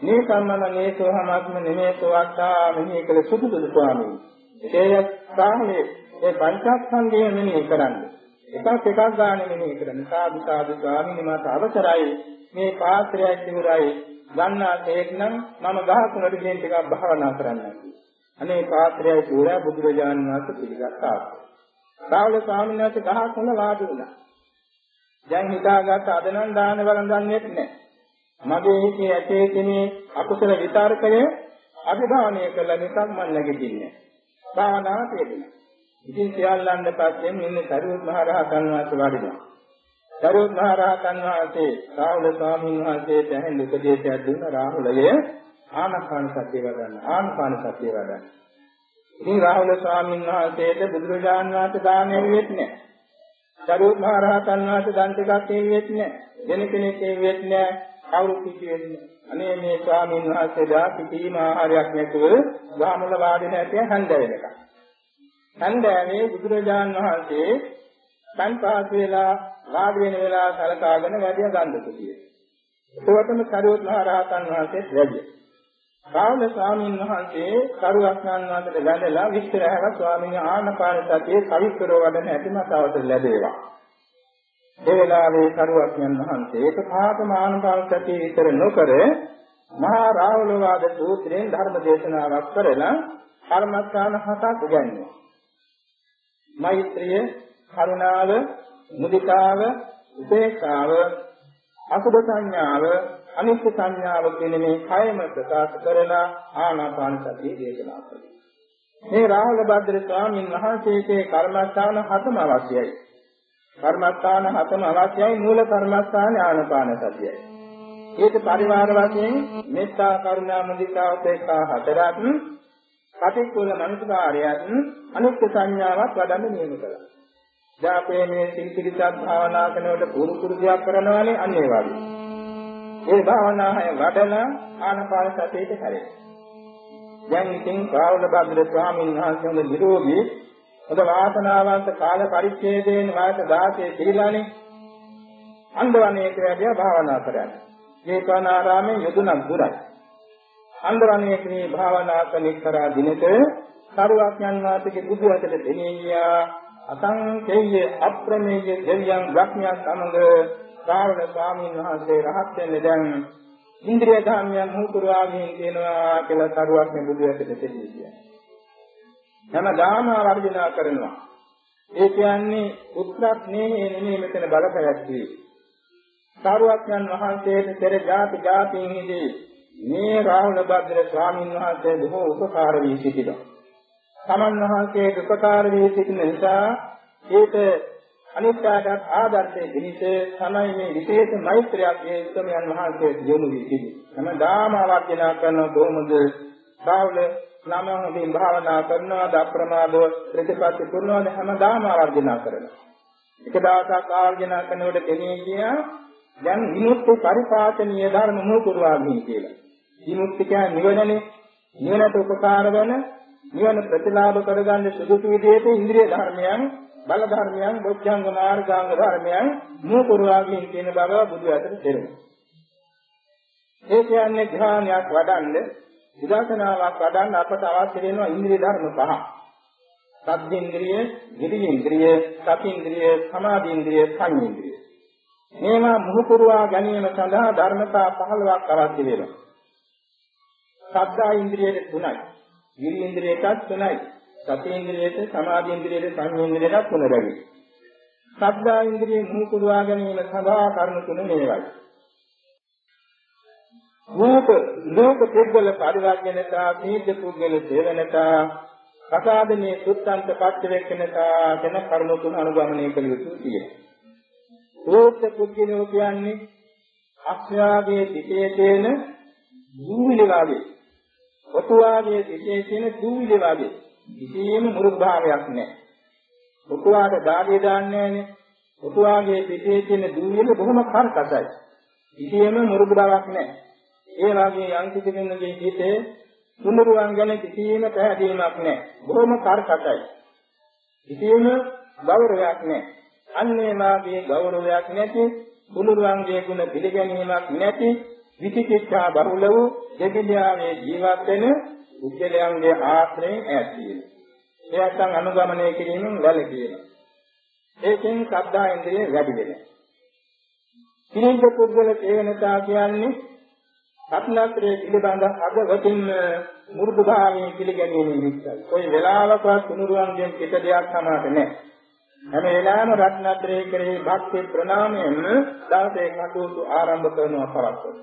මේ කම්මන නේසෝ හමස්ම නෙමේසෝ අත්තා මෙහි කළ සුදුසු ස්වාමීන්. ඒ සාහනේ ඒ පංචස්කන්ධය මෙහි කරන්නේ. එකක් එකක් ගන්න මෙහි කරන්නේ. සාදු සාදු ස්වාමීන් මට අවසරයි මේ පාත්‍රයයි තිබුරයි ගන්නා තේක් නම් මම ගහකුණට ගෙන් ටිකක් භාවනා කරන්න. අනේ පාත්‍රයයි තිබුරා බුදුරජාණන් වහන්සේ පිළිගත්තා. රාහුල ස්වාමීන් වහන්සේ ගහකුණ වාඩි වුණා. දැන් හිතාගත්ත අද නම් දාන වළඳන්නේ නැහැ. මගේ හිතේ ඇතේ කෙනේ අකුසල විතරකය අභිභාවනය කළ නිසා මම නැගිටින්නේ. භාවනාව තේරෙනවා. ඉතින් සියල්ලන් පස්සේ මෙන්න සරියුත් මහ රහතන් වහන්සේ වඩිනවා. සරියුත් මහ රහතන් වහන්සේ රාහුල ස්වාමීන් වහන්සේට ඇහෙන උපදේශයක් දුන්න රාහුලය ආනපාන සතිය වඩන්න. ආනපාන සතිය වඩන්න. ඉතින් රාහුල ස්වාමීන් වහන්සේට බුදුරජාණන් වහන්සේ දානෙ වෙන්නේ නැහැ. සරුවත් මහ රහතන් වහන්සේ දන් ටිකක් කියුවෙත් නෑ. වෙන කෙනෙක් කියුවෙත් නෑ. කවුරුත් කියුවෙත් නෑ. අනේ මේ ස්වාමීන් වහන්සේලා කිසිම ආහාරයක් නැතුව ගාමුල වාඩි නැතේ හන්ද වෙනකම්. හන්දෑවේ බුදුරජාන් වහන්සේ සංපාස වේලා වාඩි වෙන වෙලාව සලකාගෙන වැඩිය ගන්න කුතිය. ඒකටම සරුවත් මහ රහතන් වහන්සේ වැඩි. රාහුල ස්වාමීන් වහන්සේ කරුණාස්නාන් වහන්සේට වැඳලා විස්තර අහලා ස්වාමීන් ආනපාන සතියේ කවිස්තරව වඩන හැටි මතවට ලැබේවා. ඒ වෙලාවේ කරුණාස්නාන් වහන්සේ ඒක පාතම ආනපාන සතිය විතර නොකර මහා රාහුල වාද සූත්‍රයෙන් ධර්ම දේශනාවක් කරලා කර්මස්ථාන හතක් උගන්වනවා. මෛත්‍රිය, කරුණාව, මුදිතාව, උපේක්ෂාව, අසුභ සංඥාව, අනිත්‍ය සංඥාව කියන මේ කයම ප්‍රකාශ කරලා ආනාපාන සතිය දේශනා කළා. මේ රාහුල භද්‍ර ස්වාමීන් වහන්සේගේ කර්මස්ථාන හතම අවශ්‍යයි. කර්මස්ථාන හතම අවශ්‍යයි මූල කර්මස්ථාන ආනාපාන සතියයි. ඒක පරිවාර වශයෙන් මෙත්තා කරුණා මුදිතා උපේක්ඛා හතරක් පටික්කුල මනසකාරයන් අනිත්‍ය සංඥාවක් වඩන්න නියම කළා. ජාපේ මේ සිල්පිරිසත් භාවනා කරනකොට පුරු පුරුදයක් කරනවානේ අන්න ඒ වගේ. ඒ භාවනාවය වඩලා ආනපාන සතියට හැරේ. දැන් ඉතින් රාහුල භද්‍ර ස්වාමීන් වහන්සේගේ නිරෝගී ඔබ වාසනාවන්ත කාල පරිච්ඡේදයෙන් වාස 16 පිළිලානේ අන්දවණේට වැඩිය භාවනා කරන්නේ. ජේතවනාරාමේ යදුනක් දුරයි. අන්දවණේට මේ භාවනා කණිකරා දිනක සරුවඥන් වාසගේ බුදු අතට දෙනියා අසංකේය අප්‍රමේය දෙවියන් බ්‍රහ්මයන් සමග ශ්‍රාවණ ස්වාමීන් වහන්සේ රහත් වෙන්නේ දැන් ඉන්ද්‍රිය ධර්මයන් මුතුරාගෙන කියනවා කියලා සරුවඥන් බුදු අතට දෙනියා. හැමදාම වර්ධනා කරනවා. ඒ කියන්නේ උත්‍රාඥේ නෙමෙයි මෙතන බලපෑක්කේ. සාරවත්යන් වහන්සේට පෙර ජාති ජාතීන්හිදී මේ රාහුල භද්‍ර ස්වාමීන් වහන්සේ බොහෝ උපකාර වී සිටිනවා. සමන් වහන්සේ උපකාර වී සිටින නිසා ඒක අනිත්‍යයට ආදර්ශයේ දිනිස තමයි මේ විශේෂ මෛත්‍රියක් මේ උත්මයන් වහන්සේ යොමු වී සිටින්නේ. හැමදාම ආවර්ජනා කරන කොහොමද රාහුල නම හොඳින් භාවනා කරනවා අප්‍රමාදව ප්‍රතිපත්ති පුරනවාද හැමදාම ආවර්ජනා කරනවා. එක දවසක් ආවර්ජනා කරනකොට කෙනෙක් කියා දැන් විමුක්ති පරිපාතනීය ධර්ම මොකුරවාගින් කියලා. විමුක්ති කියන්නේ නිවනනේ. නිවනට උපකාර වන නිවන ප්‍රතිලාභ කරගන්න සුදුසු විදිහට ඉන්ද්‍රිය ධර්මයන් බල ධර්මයන් බොද්ධංග මාර්ගාංග ධර්මයන් මොකුරවාගින් කියන බව බුදු අතර දෙනවා. ඒ කියන්නේ ධ්‍යානයක් වඩන්න විදර්ශනාවක් වඩන්න අපට අවශ්‍ය වෙනවා ඉන්ද්‍රිය ධර්ම පහ. සද්ධින්ද්‍රිය, විරියෙන්ද්‍රිය, සතින්ද්‍රිය, සමාධින්ද්‍රිය, සංයේන්ද්‍රිය. මේවා මුහුකුරවා ගැනීම සඳහා ධර්මතා 15ක් අවශ්‍ය වෙනවා. සද්ධා ඉන්ද්‍රියේ තුනයි. විරි ඉන්ද්‍රියටත් තුනයි. සති ඉන්ද්‍රියට, සමාධි ඉන්ද්‍රියට, සංයේන්ද්‍රියටත් තුන බැරි. සද්ධා ඉන්ද්‍රියේ මුහුකුරවා ගැනීම සඳහා කරුණු තුන මේවයි. රූප ලෝක පුද්ගල පරිවර්ජනතා සීද පුද්ගල සේවනතා කසාදනේ සුත්තන්ත පච්චවේක්ෂණතා කියන කරුණු තුන අනුගමනය කළ යුතු තියෙනවා. රූප පුද්ගලෝ කියන්නේ අක්ෂයාගේ සිටේ තියෙන දූවිලි වාගේ. ඔතුවාගේ සිටේ තියෙන දූවිලි වාගේ. කිසියම් මුරුදු භාවයක් නැහැ. ඔතුවාට දාඩිය දාන්නේ නැහැ. ඔතුවාගේ සිටේ තියෙන දූවිලි බොහොම කර්කසයි. කිසියම් මුරුදු බවක් නැහැ. ඒ වගේ යම් කිසි කෙනෙකුගේ හිතේ සුමුරුවන් ගැන කිසිම පැහැදීමක් නැහැ. බොහොම කරකටයි. කිසිම ගෞරවයක් නැහැ. අන්නේ වාගේ ගෞරවයක් නැති සුමුරුවන්ගේ ගුණ පිළිගැනීමක් නැති විචිකිච්ඡා බහුල වූ දෙවියන්ගේ ජීවත් වෙන උද්දලයන්ගේ ආශ්‍රයෙන් ඈත් වීම. එයත්න් අනුගමනය කිරීමෙන් වැළකීම. ඒකෙන් සද්ධා ඉන්ද්‍රිය වැඩි වෙනවා. කිරින්ද පුද්ගල තේවනතා කියන්නේ රත්නත්‍රයේ පිළිබඳ අගවතින් මුරුදු භාවයෙන් පිළිගැනීමේ විස්තර. කොයි වෙලාවකවත් තුනුරුවන්ගෙන් පිට දෙයක් සමාත නැහැ. හැම වෙලාවෙම රත්නත්‍රයේ කෙරෙහි භක්ති ප්‍රණාමයෙන් දවසේ කටයුතු ආරම්භ කරනවා පරස්පර.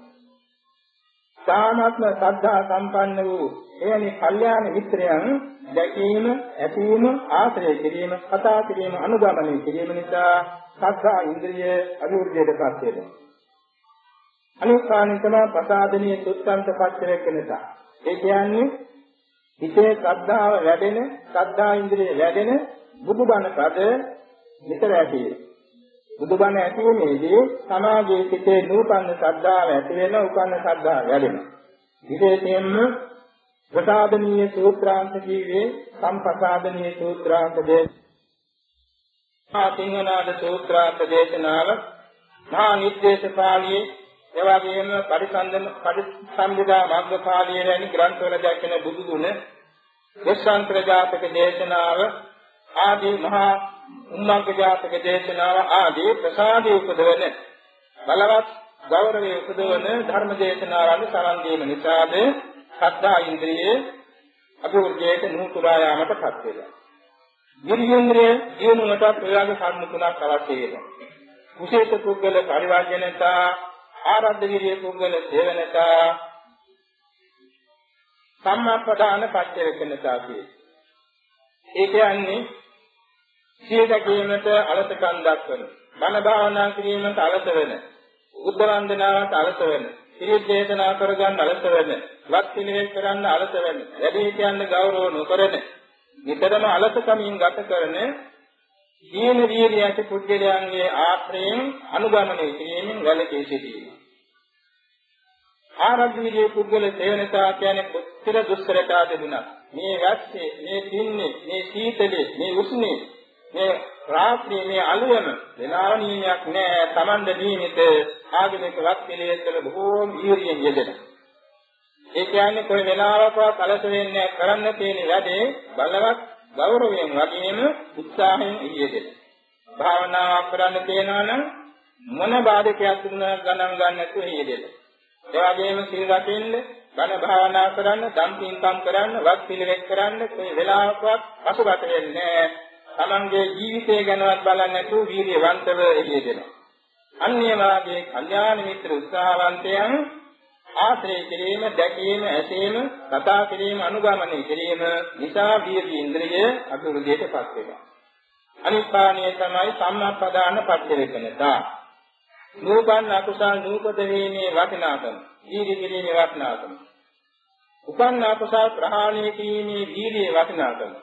සාමත්ම සද්ධා සම්පන්න වූ එවැනි කල්යාණ මිත්‍රයන් දැකීම, ඇසීම, ආශ්‍රය කිරීම, කතා කිරීම, අනුගමනය කිරීම නිසා සද්ධා ඉන්ද්‍රිය අභිවෘද්ධියටපත් වෙනවා. අනුස්ථානික තමයි ප්‍රසාදනීය සුත්තන්ත පච්චරයක් නිසා. ඒ කියන්නේ හිතේ ශ්‍රද්ධාව වැඩෙන, ශ්‍රද්ධා ඉන්ද්‍රිය වැඩෙන බුදුබණ පද විතර ඇති බුදුබණ ඇතිවීමේදී සමාජයේ සිටේ නූපන්න ශ්‍රද්ධාව ඇති වෙන උපන්න ශ්‍රද්ධාව වැඩෙනවා. විශේෂයෙන්ම ප්‍රසාදනීය සූත්‍රාන්ත ජීවේ සම්පසාදනීය සූත්‍රාන්ත දේ ආතිංගනාද සූත්‍රාන්ත දේශනාව මහා නිද්දේශ පාළියේ එවැගේම පරිසන්දන පරිසම්බිදා මග්ගපාළියේ වැනි ග්‍රන්ථවල දැක්වෙන බුදු ගුණ දසාන්තර ජාතක දේශනාව ආදී මහා උම්මග්ග ජාතක දේශනාව ආදී ප්‍රසාදී උපදවන බලවත් ගෞරවයේ උපදවන ධර්ම දේශනාවන් සරන් දීම නිසාද සද්ධා ඉන්ද්‍රියේ අභිවෘද්ධියට නුතුරා යාමටපත් වෙනවා. ගිරියෙන්ද්‍රයේ දිනුවටත් ප්‍රයෝග කර්ම තුනක් අවශ්‍ය වෙනවා. කුසේත පුද්ගල පරිවර්ජනතා ආරද්ධ විරිය පුද්ගල සේවනතා සම්මාප්පදාන පච්චේකනතා කියේ. ඒ කියන්නේ සියදකීමට අලසකම් දක්වන, බණ භාවනා කිරීමට අලස වෙන, බුද්ධ වන්දනාවට අලස වෙන, සිරිත් දේශනා කරගන්න අලස වෙන, වත් පිළිවෙත් කරන්න අලස වෙන, වැඩි කියන්න ගෞරව නොකරන, නිතරම අලසකමින් ගත කරන දීන වීර්යයට පුද්ගලයන්ගේ ආශ්‍රයෙන් අනුගමනය කිරීමෙන් වැළකී සිටීම. ආරද්ධීයේ පුද්ගල සේවනතා කියන්නේ කොච්චර දුෂ්කරතා තිබුණත් මේ වැස්සේ මේ තින්නේ මේ සීතලේ මේ උෂ්ණේ මේ රාත්‍රියේ මේ අලුයම වෙනාවණියක් නෑ Tamanda නියමිත ආගමික වත් පිළිවෙත්වල බොහෝම වීර්යයෙන් යෙදෙන. ඒ කියන්නේ කොයි වෙලාවකවත් අලස වෙන්නේ කරන්න තියෙන වැඩේ බලවත් ගෞරවයෙන් වගේම උත්සාහයෙන් යෙදෙන. භාවනාවක් කරන්න තියනවා නම් මොන බාධකයක් තිබුණා ගණන් ගන්න නැතුව යෙදෙන. ඒ වගේම සිල් රකින්න, බණ භාවනා කරන්න, දම් පින්කම් කරන්න, වත් පිළිවෙත් කරන්න කොයි වෙලාවකවත් පසුබට වෙන්නේ නැහැ. තමන්ගේ ජීවිතය ගැනවත් බලන්නේ නැතුව වීර්යවන්තව එළියෙදෙනවා. අන්නේ වාගේ කල්යාණ මිත්‍ර උත්සාහවන්තයන් ආශ්‍රය කිරීම, දැකීම, ඇසීම, කතා කිරීම, අනුගමනය කිරීම නිසා වීර්ය ඉන්ද්‍රිය අභිවෘද්ධියටපත් වෙනවා. අනිපාණිය තමයි සම්මාපදාන පච්චවේකනතා. නූපන් අකුසල් නූපද වීමේ වටිනාකම, වීර්ය කිරීමේ වටිනාකම. උපන් අකුසල් ප්‍රහාණය කිරීමේ වීර්යයේ වටිනාකම.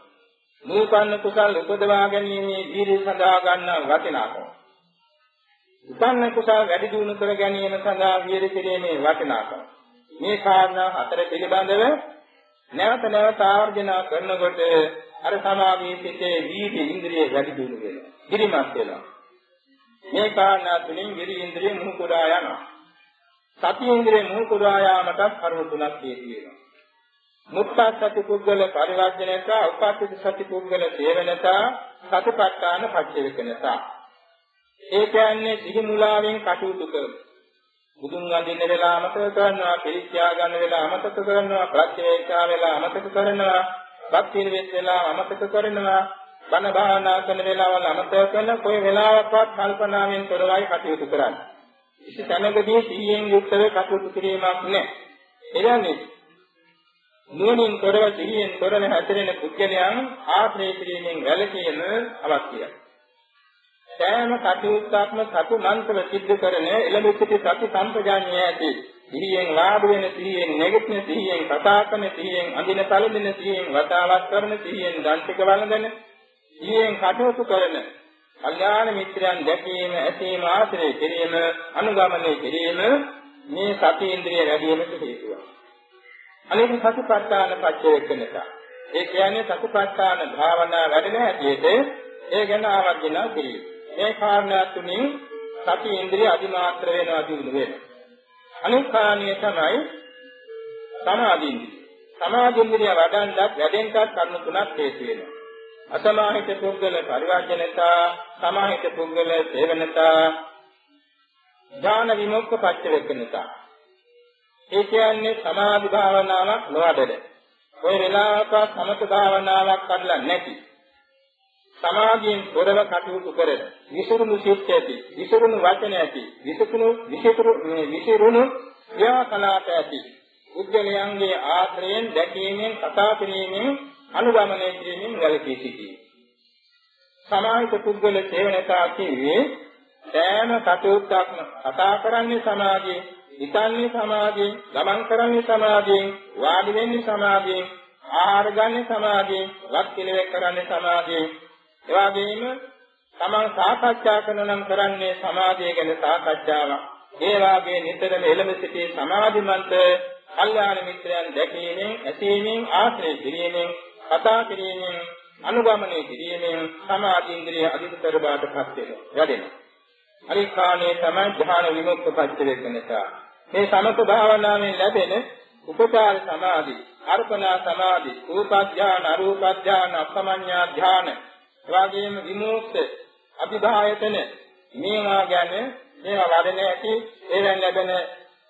නූපන්න කුසල් උපදවා ගැනීමේ වීර්ය සඳහා ගන්න වටිනාකම. උපන්න කුසල් වැඩි දියුණු කර ගැනීම සඳහා වීර්ය කිරීමේ වටිනාකම. මේ කාරණා හතර පිළිබඳව නැවත නැවත ආවර්ජනා කරනකොට අර සමාධියේ සිටේ වීර්ය ඉන්ද්‍රිය වැඩි දියුණු වෙනවා. ඉරිමත් වෙනවා. මේ කාරණා තුලින් විරි ඉන්ද්‍රිය මුහු කුඩා යනවා. සති ඉන්ද්‍රිය මුහු කුඩා යාමට කරුණු තුනක් හේතු වෙනවා. මුත්තසති පුද්ගල පරිවර්ජනයට උපස්ථිත සති පුද්ගල සේවනට සතිපට්ඨාන පච්චේකනට ඒ කියන්නේ සිහි මුලාවෙන් කටයුතු කරන බුදුන් වඳින්න වෙලා අමතක කරනවා පිළිච්ඡා ගන්න වෙලා අමතක කරනවා ප්‍රත්‍යේක්ෂා වෙලා අමතක කරනවා භක්තිය වෙත් වෙලා අමතක කරනවා බණ භාවනා කරන වෙලාවල් අමතක කරන කොයි වෙලාවකවත් කල්පනාවෙන් තොරවයි කටයුතු කරන්නේ. කිසි තැනකදී සිහියෙන් යුක්තව කටයුතු කිරීමක් නැහැ. එරන්නේ නුවණින් තොරව සිහියෙන් තොරව හැසිරෙන පුද්ගලයන් ආශ්‍රය කිරීමෙන් වැළකීම අවශ්‍යයි. සෑම කටයුත්තක්ම සතු මන්ත්‍ර සිද්ධ කරන එළඹ සිටි සති සම්පජාඤ්ඤය ඇති. සිහියෙන් ලාභ වෙන සිහියෙන් නැගිටින සිහියෙන් කතා කරන සිහියෙන් අඳින පළඳින සිහියෙන් වතාවක් කරන සිහියෙන් දන්තික වළඳන සියෙන් කටයුතු කරන කල්යාණ මිත්‍රයන් දැකීම, ඇසීම, ආශ්‍රය කිරීම, අනුගමනය කිරීම මේ සති ඉන්ද්‍රිය වැඩිවීමට හේතුවක්. අනිත් සතිපට්ඨාන පච්චේකනතා. ඒ කියන්නේ සතිපට්ඨාන භාවනා වැඩෙන හැටියට ඒ ගැන ආවර්ජනා කිරීම. මේ කාරණා තුنين සති ඉන්ද්‍රිය අධිමාත්‍ර වෙනවා දිනු වෙනවා. අනිත් කාරණිය තමයි සමාධි ඉන්ද්‍රිය. සමාධි ඉන්ද්‍රිය වඩන්නත් වැඩෙන්නත් කරුණු තුනක් හේතු වෙනවා. අසමාහිත පුද්ගල පරිවර්ජනතා, සමාහිත පුද්ගල සේවනතා, ඥාන විමුක්ඛ පච්චවේකනතා. ඒ කියන්නේ සමාධි භාවනාවක් නොවැඩද. කොයි වෙලාවක සමත භාවනාවක් කරලා නැති. සමාධියෙන් තොරව කටයුතු කරන විසුරුණු සිත් ඇති, විසුරුණු වචන ඇති, විසුරුණු විසිතුරු විසිරුණු ක්‍රියාකලාප ඇති. උද්ගලයන්ගේ ආශ්‍රයෙන් දැකීමෙන් කතා කිරීමෙන් අනුගමනය කිරීමෙන් වැළකී සිටී. සමාහිත පුද්ගල සේවනතා කියේ සෑම කටයුත්තක්ම කතා කරන්නේ සමාධියේ හිතන්නේ සමාධියෙන්, ගමන් කරන්නේ සමාධියෙන්, වාඩි වෙන්නේ සමාධියෙන්, ආහාර ගන්න සමාධියෙන්, වත් පිළිවෙත් කරන්නේ සමාධියෙන්. ඒ වගේම තමන් සාකච්ඡා කරන නම් කරන්නේ සමාධිය ගැන සාකච්ඡාවක්. ඒ වාගේ නිතරම එළඹ සිටි සමාධිමන්ත කල්යාණ මිත්‍රයන් දැකීමෙන්, ඇසීමෙන්, ආශ්‍රය කිරීමෙන්, කතා කිරීමෙන්, අනුගමනය කිරීමෙන් සමාධි ඉන්ද්‍රිය අධිකතර බාටපත් වෙනවා. වැඩෙනවා. අනිකානේ තමයි ධ්‍යාන විමුක්ත පච්චවේකනතා. මේ සමත භාවනාවෙන් ලැබෙන උපචාර සමාධි, අර්පණා සමාධි, රූපඥාන, අරූපඥාන, අපමඤ්ඤා ඥාන, එවාගෙම විමුක්ත අභිභායතන මේවා ගැන මේවා වඩන ඇති ඒවෙන් ලැබෙන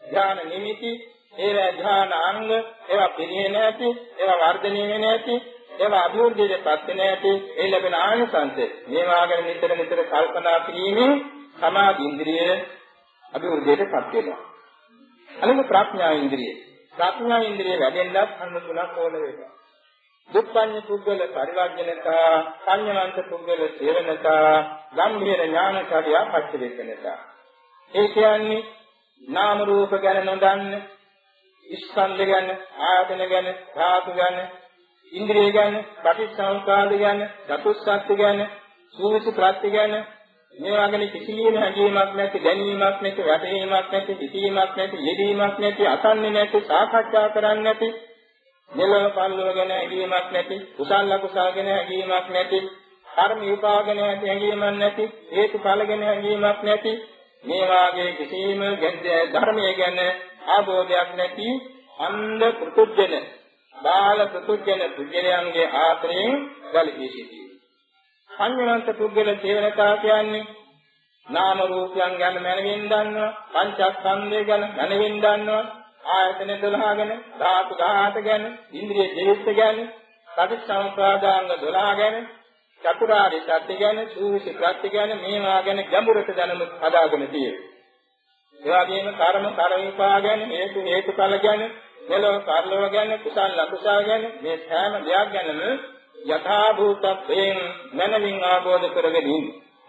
ඥාන නිමිති, ඒවා ඥාන අංග, ඒවා පිළිහෙන ඇති, ඒවා වර්ධනය වෙන ඇති, ඒවා අභිවෘද්ධියටපත් වෙන ඇති, ඒ ලැබෙන ආනිසංස මේවා ගැන නිතර නිතර කල්පනා කිරීමෙන් සමාධි ඉන්ද්‍රිය අභිවෘද්ධියටපත් වෙනවා. අනිත් ප්‍රඥා ඉන්ද්‍රිය. ප්‍රඥා ඉන්ද්‍රිය වැඩෙන්නත් අන්න තුනක් ඕන වෙනවා. දුප්පඤ්ඤ පුද්ගල පරිවර්ජනතා, සංයමන්ත පුද්ගල සේවනතා, ගම්භීර ඥානචර්ය පච්චවේකනතා. ඒ කියන්නේ නාම රූප ගැන නොදන්න, ස්කන්ධ ගැන, ආයතන ගැන, ධාතු ගැන, ඉන්ද්‍රිය ගැන, පටිච්චසමුප්පාද ගැන, චතුස්සත්ත්‍ය ගැන, සූවිසි ප්‍රත්‍ය ගැන මේ වගේ කිසිම හැඟීමක් නැති දැනීමක් නැති වැටහීමක් නැති කිසිමක් නැති යෙදීමක් නැති අසන්නේ නැති සාකච්ඡා කරන්නේ නැති මෙලොව පල්ලව ගැන හැඟීමක් නැති කුසල අකුසල ගැන හැඟීමක් නැති කර්ම විපාක ගැන හැඟීමක් නැති හේතුඵල ගැන හැඟීමක් නැති මේ වාගේ කිසිම ධර්මයේ ගැන ආબોධයක් නැති අන්ධ පුතුජන බාල පුතුජන පුජ්‍යයන්ගේ ආශ්‍රයෙන් ගලී සිටී. සංයමන්ත පුද්ගල සේවනතා කියන්නේ නාම රූපයන් ගැන මනමින් දන්නවා පංචස්කන්ධය ගැන මනමින් දන්නවා ආයතන 12 ගැන ධාතු 18 ගැන ඉන්ද්‍රිය දෙවිස්ස ගැන සතිසම්පාදාංග 12 ගැන චතුරාර්ය සත්‍ය ගැන සූවිසි ප්‍රත්‍ය ගැන මේවා ගැන ගැඹුරට දැනුම හදාගෙන තියෙනවා. ඒ වගේම කර්ම කර්ම විපාක ගැන හේතු හේතුඵල ගැන මෙලොව කර්ලව ගැන කුසල අකුසල ගැන මේ සෑම දෙයක් ගැනම යථා භූතත්වයෙන් මනමින් ආબોධ කරගෙන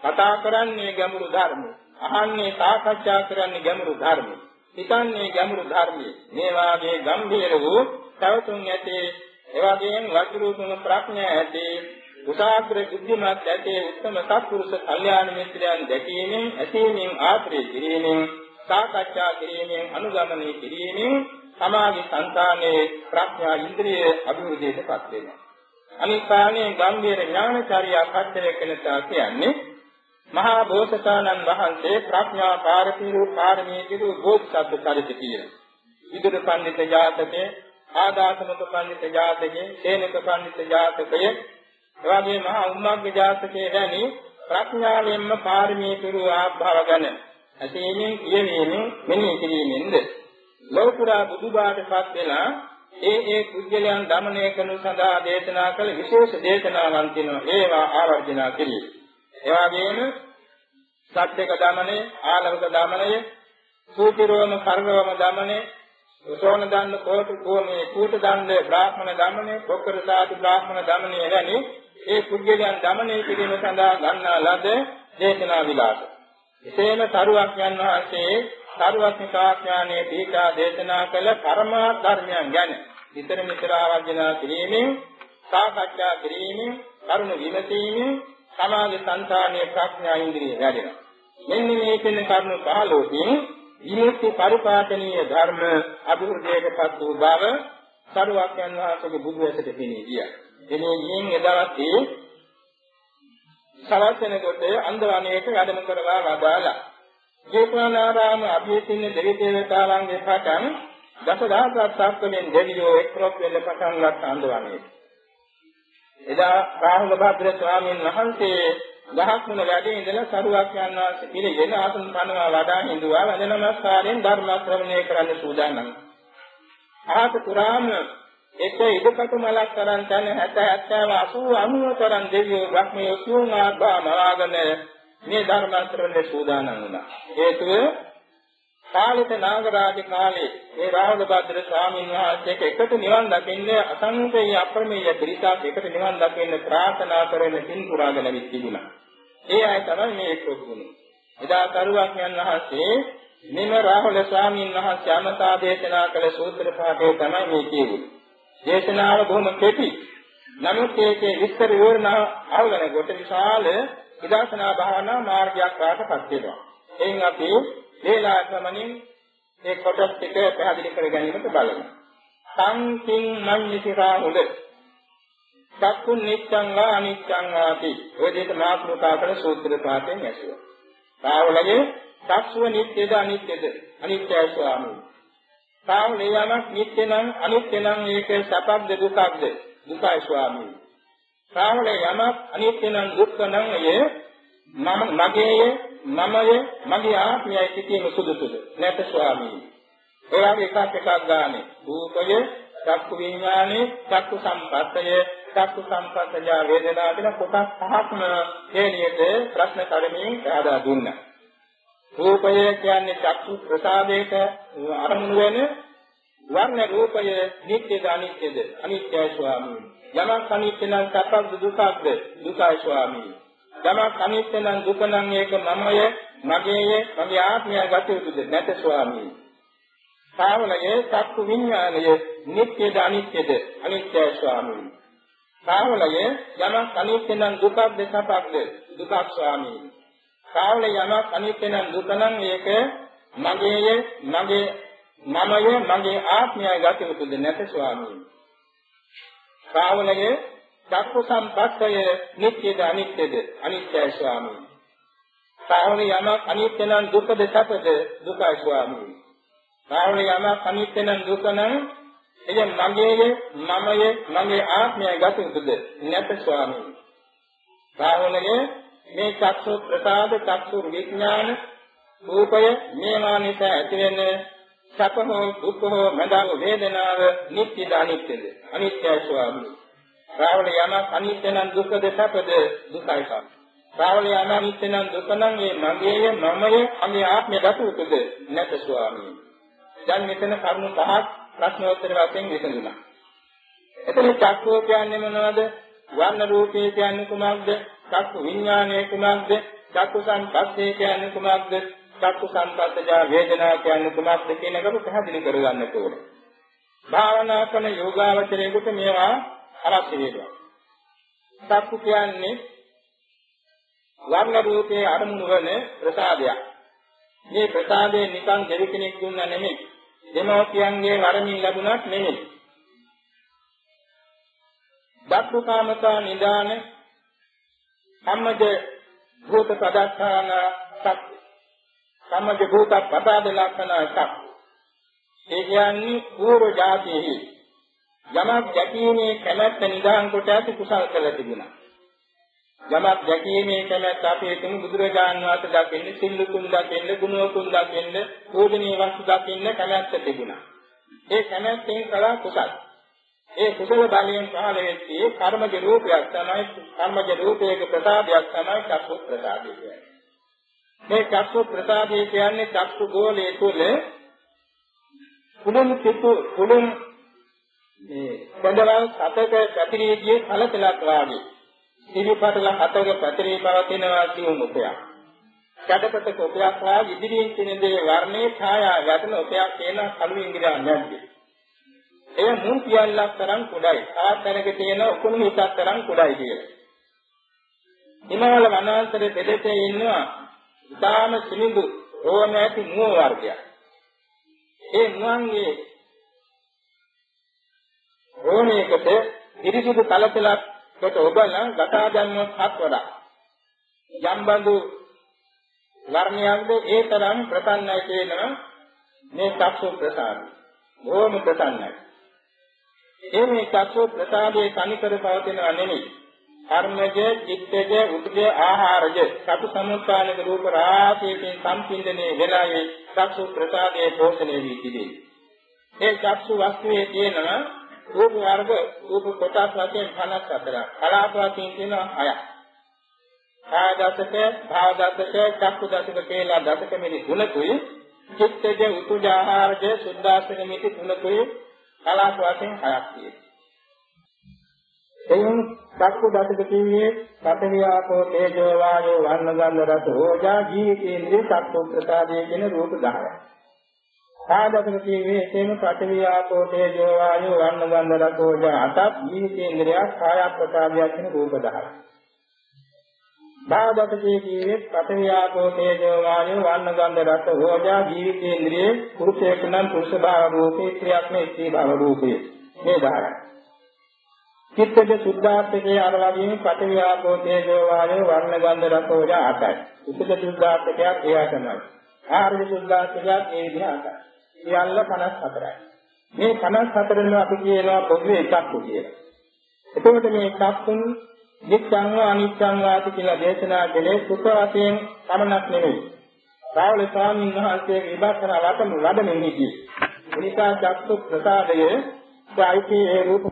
කතා කරන්නේ ගැඹුරු ධර්ම. අහන්නේ සාකච්ඡා කරන්නේ ගැඹුරු ධර්ම. හිතන්නේ ගැඹුරු ධර්මයේ. මේ වාගේ ගම්භීර වූ තවතුන් ඇති එවැගේම වජිරූපම ප්‍රඥා ඇති උසාග්‍ර බුද්ධිමත් ඇති උත්තම සත්පුරුෂ කල්යාණ මිත්‍රයන් දැකීමෙන් ඇසීමෙන් ආශ්‍රය කිරීමෙන් සාකච්ඡා කිරීමෙන් අනුගමනය කිරීමෙන් සමාධි සංකානේ ප්‍රඥා ඉන්ද්‍රිය අභිවෘද්ධියටපත් වෙනවා. අනිකානේ ගම්බීර ඥානචාරියා කච්චර කෙනතා කියන්නේ මහා බෝසතාණන් වහන්සේ ප්‍රඥා පාරමී පාරමී දිරු බෝධිසත්ව චරිත කියන. විදුර පඬිත ජාතකයේ ආදාසමක පඬිත ජාතකයේ සේනක පඬිත ජාතකයේ එවාගේ මහා උම්මග්ග ජාතකයේ වැනි ප්‍රඥාවෙන්ම පාරමී පිරු ආභව ගැන ඇසීමෙන් කියවීමෙන් මෙනෙහි කිරීමෙන්ද? ලෞකුරා බුදුබාටපත් වෙලා ඒ ඒ කුජලයන් দমনය කරනු සඳහා දේශනා කළ විශේෂ දේශනාවන් තියෙනවා. ඒවා ආවර්ජනා කිරීම. ඒ වගේම සත්‍යක দমনය, ආලවක দমনය, සූතිරෝම කර්ණවම দমনය, සෝන දන්න කෝටු කෝමේ කූට දන්න බ්‍රාහ්මණ দমনය, කොක්කර සාතු බ්‍රාහ්මණ দমনය වැනි ඒ කුජලයන් দমনය කිරීම සඳහා ගන්නා ලද දේශනා විලාසය එසේම තරුවක් යන වාසේ සර්වඥතාඥානයේ දීකා දේශනා කළ පරමාර්ථ ධර්මයන් ගැන විතර විතර ආවර්ජනා කිරීමෙන් සාකච්ඡා කිරීමෙන් කරුණ විමසීමෙන් සමාධි සංතානයේ ප්‍රඥා ඉන්ද්‍රිය වැඩෙනවා. මෙන්න මේ කියන කරුණු 15කින් විමුක්ති පරිපාඨනීය ධර්ම අභිවෘද්ධියටපත් වූ බව සරුවක්යන් වහන්සේගේ බුදු ඇසට පෙනී ගියා. එනේ යෙන් එදවසේ සවස් වෙනකොට අන්දවණේට වැඩම කරවා වදාලා ජේතවනාරාම අභියසින්න දෙවි දේවතාවන්ගේ පටන් දසදහසක් සාක්කලෙන් දෙවියෝ එක්රොක් වෙන්න පටන් ගත් අන්දවණේ. එදා රාහුල භද්‍ර ස්වාමීන් වහන්සේ ගහක් මුල වැඩේ ඉඳලා සරුවක් යනවා පිළිගෙන ආසන පනවා වඩා හිඳුවා වන්ද නමස්කාරයෙන් ධර්ම ශ්‍රවණය කරන්න සූදානම්. ආහත පුරාම එක ඉදකට මලක් තරම් තන 70 70 80 90 තරම් දෙවියෝ බ්‍රහ්මයෝ සියුම් ආභා මවාගෙන මේ ධර්ම ශ්‍රවණය සූදානම් වුණා. හේතුව කාලිත නාගරාජ කාලේ මේ රාහුල භද්‍ර ස්වාමීන් වහන්සේක එකට නිවන් දකින්න අසංකේය අප්‍රමේය පිරිසක් එකට නිවන් දකින්න ප්‍රාර්ථනා කරන පින් පුරාගෙන තිබුණා. ඒ අය තමයි මේ එක්කොතුනේ. එදා කරුවක් යන වහන්සේ මෙම රාහුල ස්වාමීන් වහන්සේ අමතා දේශනා කළ සූත්‍ර පාඨය තමයි මේ කියුවේ. දේශනාව බොහොම කෙටි. නමුත් ඒකේ විස්තර විවරණ අහගෙන කොට විශාල විදර්ශනා භාවනා මාර්ගයක් වාටපත් වෙනවා. එයින් අපි වේලා ක්‍රමණින් මේ කොටස් ටික පැහැදිලි කර ගැනීමට බලමු. සංකින් මඤ්ඤති රාහුල චක්කුන් නිච්ඡං වා අනිච්ඡං වාති ඔය දෙක මාත්‍රකා කර සූත්‍ර පාඨයෙන් ඇසුවා. රාහුලගේ චක්ෂුව නිත්‍යද අනිත්‍යද අනිත්‍යයි ස්වාමී. රාහුල යමක් නිත්‍ය නම් අනිත්‍ය නම් ඒක සැපක්ද දුකක්ද දුකයි ස්වාමී. රාහුල යමක් අනිත්‍ය නම් දුක්ඛ නම් එය මම මගේය මමය මගේ ආත්මයයි සිටීම සුදුසුද නැත ස්වාමී. ඒ වගේ එකක් එකක් ගානේ රූපය චක්කු විඥානේ චක්කු සම්පස්සය චක්කු සම්පස්සය වේදනා කියන කොටස් පහක්ම හේලියට ප්‍රශ්න කරමින් ආදා දුන්නා. රූපය කියන්නේ චක්කු ප්‍රසාදයට අරමුණු වෙන වර්ණ රූපය නිත්‍යද අනිත්‍යද අනිත්‍යයි ස්වාමී. යමක් අනිත්‍ය නම් සැපද දුකක්ද දුකයි ස්වාමී. යමක් අනිත්‍ය නම් දුක නම් ඒක මමය මගේය මගේ ආත්මය ගත යුතුද නැත ස්වාමී. සාවලයේ චක්කු විඥානය නිත්‍යද අනිත්‍යද අනිත්‍යයි ස්වාමී. රාහුලයේ යමක් අනිත්‍ය නම් දුකක්ද සපක්ද දුකක් ස්වාමීනි. රාහුල යමක් අනිත්‍ය නම් දුක නම් ඒක මගේය මගේ මමය මගේ ආත්මයයි ගත යුතුද නැත ස්වාමීනි. රාහුලයේ චක්කු සම්පස්සය නිත්‍යද අනිත්‍යද අනිත්‍යයි ස්වාමීනි. රාහුල යමක් අනිත්‍ය නම් දුකද සැපද දුකයි ස්වාමීනි. රාහුල යමක් අනිත්‍ය නම් දුක නම් එය මගේය මමය මගේ ආත්මයයි ගත යුතුද නැත ස්වාමීනි. රාහුලයේ මේ චක්සු ප්‍රසාද චක්සු විඥාන රූපය මේවා නිසා ඇතිවෙන සැප හෝ දුක් හෝ මඳාව වේදනාව නිත්‍යද අනිත්‍යද අනිත්‍යයි ස්වාමී. රාවණ යම අනිත්‍ය නම් දුකද සැපද දුකයි සම්. රාවණ යම අනිත්‍ය නම් දුක නම් මේ මගේය මමය අමේ ආත්මය දතුතුද නැත ස්වාමී. දැන් මෙතන කරුණු පහක් ප්‍රශ්නෝත්තර වශයෙන් විසඳුණා. එතන චක්කෝ කියන්නේ මොනවද? වර්ණ රූපේ කියන්නේ කුමක්ද? චක්කු විඥානය කුමක්ද චක්කු සංපස්සේ කියන්නේ කුමක්ද චක්කු සංපස්සජා වේදනා කියන්නේ කුමක්ද කියන එක පැහැදිලි කරගන්න ඕනේ. භාවනා කරන යෝගාවචරයේකට මේවා අවශ්‍ය වෙනවා. චක්කු කියන්නේ වර්ණ රූපයේ අරමුණු වන ප්‍රසාදයක්. මේ ප්‍රසාදේ නිකන් දෙවි කෙනෙක් දුන්නා නෙමෙයි. දෙමෝපියන්ගේ වරමින් ලැබුණත් නෙමෙයි. දක්ඛකාමතා නිදාන සම්මද භූත පදස්ථාන සත් සම්මද භූත පදාද ලක්ෂණ එකක්. ඒ කියන්නේ පූර්ව જાතියෙහි යමක් දැකීමේ කැමැත්ත නිදාන් කොට ඇති කුසල් කළ තිබුණා. යමක් දැකීමේ කැමැත්ත අපේ තුන් බුදුරජාන් වහන්සේ දකින්න, සිල්ලුතුන් දකින්න, ගුණවතුන් දකින්න, පූජනීය වස්තු දකින්න කැමැත්ත තිබුණා. ඒ කැමැත්තෙන් කළා කුසල්. ඒ කුසල බලයෙන් පහළ වෙච්චි කර්මජ රූපයක් තමයි කර්මජ රූපයක ප්‍රසාදයක් තමයි චක්කු ප්‍රසාදය කියන්නේ. මේ චක්කු ප්‍රසාදය කියන්නේ චක්කු ගෝලයේ තුල කුළුම් පිටු කුළුම් මේ පොඩවල් සතක පැතිරී ගියේ කලතලක් වාගේ. ඉරිපටල හතක පැතිරී පවතිනවා කියමු උපයක්. කඩකට කොපයක් වාගේ ඉදිරියෙන් තියෙන දේ වර්ණේ ඡායා යටන උපයක් කියන කළු ඉංග්‍රීසි නැද්ද? එය මුන් පියල්ලක් තරම් කුඩයි. ආතනක තියෙන උකුණු හිතක් තරම් කුඩයි කියලා. හිමාල වනාන්තරයේ දෙදෙතේ ඉන්නවා ඉතාම සිනිඳු රෝම ඇති මුව වර්ගයක්. ඒ මුවන්ගේ රෝමයකට ඉරිසිදු කලතලක් කොට ඔබලා ගතා දැම්මොත් හත් වඩා. යම්බඳු වර්ණයක්ද ඒ තරම් ප්‍රසන්නයි කියනවා මේ චක්ෂු ප්‍රසාද. බොහොම ප්‍රසන්නයි. ඒ මේ චක්ෂු ප්‍රසාදයේ තනිකර පවතිනව නෙමෙයි. කර්මජ, චිත්තජ, උද්ග, ආහාරජ සතු සමුත්ථානක රූප රාශියකින් සම්පින්දනේ වෙලාවේ චක්ෂු ප්‍රසාදයේ පෝෂණය වී තිබේ. ඒ චක්ෂු වස්තුවේ තියෙනවා රූප වර්ග රූප කොටස් වශයෙන් 54ක්. කලාප වශයෙන් තියෙනවා 6ක්. කාය දසක, භාව දසක, චක්කු දසක කියලා දසක මිලි ගුණකුයි චිත්තජ, උතුජ, ආහාරජ, සුද්ධාසන මිති තුනකුයි කලාප වශයෙන් 6ක් තියෙනවා. එයින් චක්කු දසක කිව්වේ පඨවියාපෝ තේජෝ වායෝ වර්ණ ගන්ධ රස ඕජා ජීවිතේන්ද්‍රිය චක්කු ප්‍රසාදයේ කියන රූප 10යි. සාධක කිව්වේ එතෙම පඨවියාපෝ තේජෝ වායෝ වර්ණ ගන්ධ රස ඕජා අටක් ජීවිතේන්ද්‍රිය කාය ප්‍රසාදයක් කියන රූප 10යි. සාධක කිව්වේ පඨවියාපෝ තේජෝ වායෝ වර්ණ ගන්ධ රස ඕජා ජීවිතේන්ද්‍රිය පුරුෂයෙක් නම් පුරුෂ භාව රූපේ ක්‍රියාත්මක ස්ත්‍රී භාව රූපේ මේ 10යි. චිත්තජ සුද්ධාර්ථකයේ අර වගේම පඨවි ආපෝ තේජෝ වායෝ වර්ණ ගන්ධ රස ඕජා අටයි. උපද සුද්ධාර්ථකයක් එයා තමයි. ආර්ය සුද්ධාර්ථකයක් ඒ විදිහට. සියල්ල 54යි. මේ 54න් අපි කියනවා පොදුවේ එකක් කියලා. එතකොට මේ එකක්තුන් නිත්‍යං වා අනිත්‍යං වාති කියලා දේශනා කළේ සුඛ වශයෙන් පමණක් නෙවෙයි. රාහුල ස්වාමීන් වහන්සේගේ විභාසන වතම වඩමින් සිටී. එනිසා චක්සු ප්‍රසාදයේ සායිතේ ඒ රූප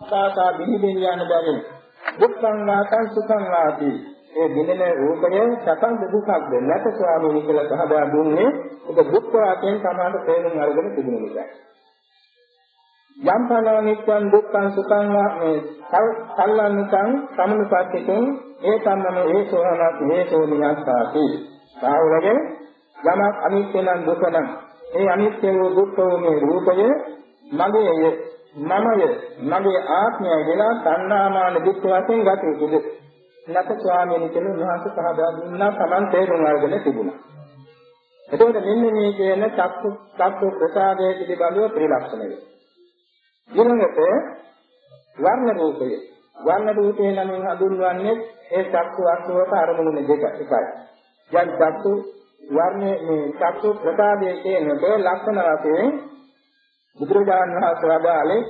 සාසා බිනිදින් යන බැවින් දුක්ඛං වාසං සුඛං වාති ඒ දිනෙන රූපය සතන් දුකක්ද නැත ස්වාමීනි කියලා පහදා දුන්නේ ඒක දුක් වාක්‍යයෙන් තමයි තේරුම් අරගෙන තිබුණ නිසා යම් පනවනිච්ඡන් දුක්ඛං සුඛං වා මේ සල්ලන්නිකං සමනුපත්තිකං ඒ සම්මන ඒ සෝහනත් මේ සෝනියස්සාති සාවලගේ යමක් අනිත්‍ය නම් දුක නම් ඒ අනිත්‍ය වූ දුක්ඛ වූ මේ රූපය මගේය මමය මගේ ආත්මය වෙලා තණ්හාමාන දුක් වශයෙන් ගත යුතුද? නැත ස්වාමීන් වහන්සේ පහදා දුන්නා Taman තේරුම් අරගෙන තිබුණා. එතකොට මෙන්න මේ කියන චක්කු චක්කු ප්‍රසාදයේ පිළිබඳව ත්‍රිලක්ෂණය. ඊළඟට වර්ණ රූපය. වර්ණ රූපේ නමින් හඳුන්වන්නේ ඒ චක්කු අස්වක අරමුණු දෙක එකයි. යම් චක්කු වර්ණයේ මේ චක්කු ප්‍රසාදයේ කියනකොට ලක්ෂණ වශයෙන් බුදුරජාණන් වහන්සේ වදාළේ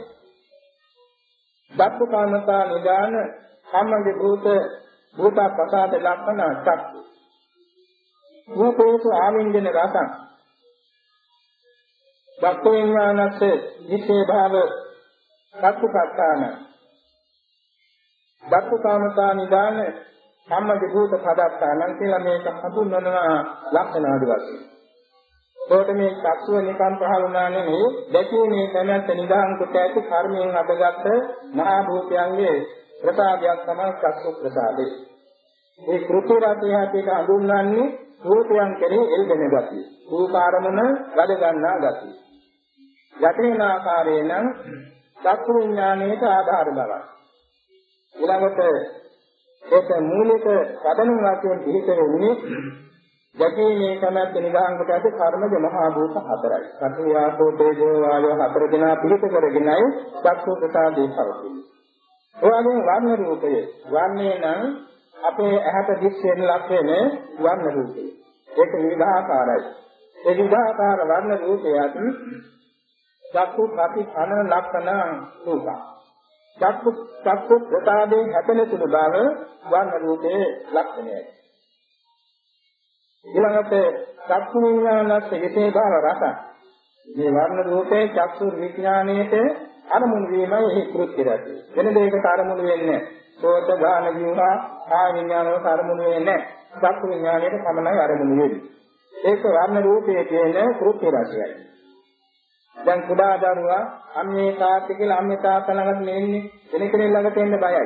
චක්කු කාමතා නිදාන සම්මන්ද භූත භූත ප්‍රසාද ලක්ෂණ චක්කු. රූපේසු ආමින්දන රසං. චක්කු විඥානස්ස විසේ භාව චක්කුපත්තාන චක්කු කාමතා නිදාන සම්මන්ද භූත පදත්තාන කියලා මේක හඳුන්වනවා ලක්ෂණ ආදි වශයෙන් ඒකට මේ චක්ෂුව නිකන් පහළ වුණා නෙමෙයි දැකීමේ කැමැත්ත නිදාන් කොට ඇති කර්මයෙන් අදගත් මහා භූතයන්ගේ ප්‍රසාදයක් තමයි චක්ෂු ප්‍රසාදේ. මේ කෘති රාතේ හැටියට හඳුන්වන්නේ රූපයන් කෙරෙහි එල්බෙන ගතිය. රූපාරමණ වැඩ ගන්නා ගතිය. යටින ආකාරයෙන් චක්කු විඥානයට ආධාර බවයි. ඊළඟට ඒක මූලික පදනම් වාක්‍යයෙන් පිළිත වෙන්නේ දැකීමේ කැමැත්ත නිදාන් කොට ඇති කර්මජ මහා භූත හතරයි. සතු යාපෝ තේජෝ වායෝ හතර දෙනා පිළිත කරගෙනයි චක්කු ප්‍රසාදේ පවතින්නේ. ඔයගෙන් වර්ණ රූපය වර්ණේ නම් අපේ ඇහැට දිස් වෙන ලක් වෙන වර්ණ රූපය. ඒක විවිධාකාරයි. ඒ විවිධාකාර වර්ණ රූපයත් චක්කු ප්‍රති අනන ලක්ෂණ රූප. චක්කු චක්කු ප්‍රසාදේ හැපෙන සුළු බව වර්ණ රූපයේ ලක්ෂණයයි. ඊළඟට චක්කු විඥානස්ස විසේ භාව රස. මේ වර්ණ රූපේ චක්කු විඥාණයට අරමුණු වීමයි එහි කෘත්‍ය රැති. වෙන දෙයකට අරමුණු වෙන්නේ නැහැ. සෝත ගාන ජීවා කාය විඥානවල අරමුණු වෙන්නේ නැහැ. චක්කු විඥාණයට පමණයි අරමුණු වෙන්නේ. ඒක වර්ණ රූපයේ තියෙන කෘත්‍ය රැතියයි. දැන් කුඩා දරුවා අම්මේ තාත්තේ කියලා අම්මේ තාත්තා ළඟට නෙන්නේ වෙන කෙනෙක් ළඟට එන්න බයයි.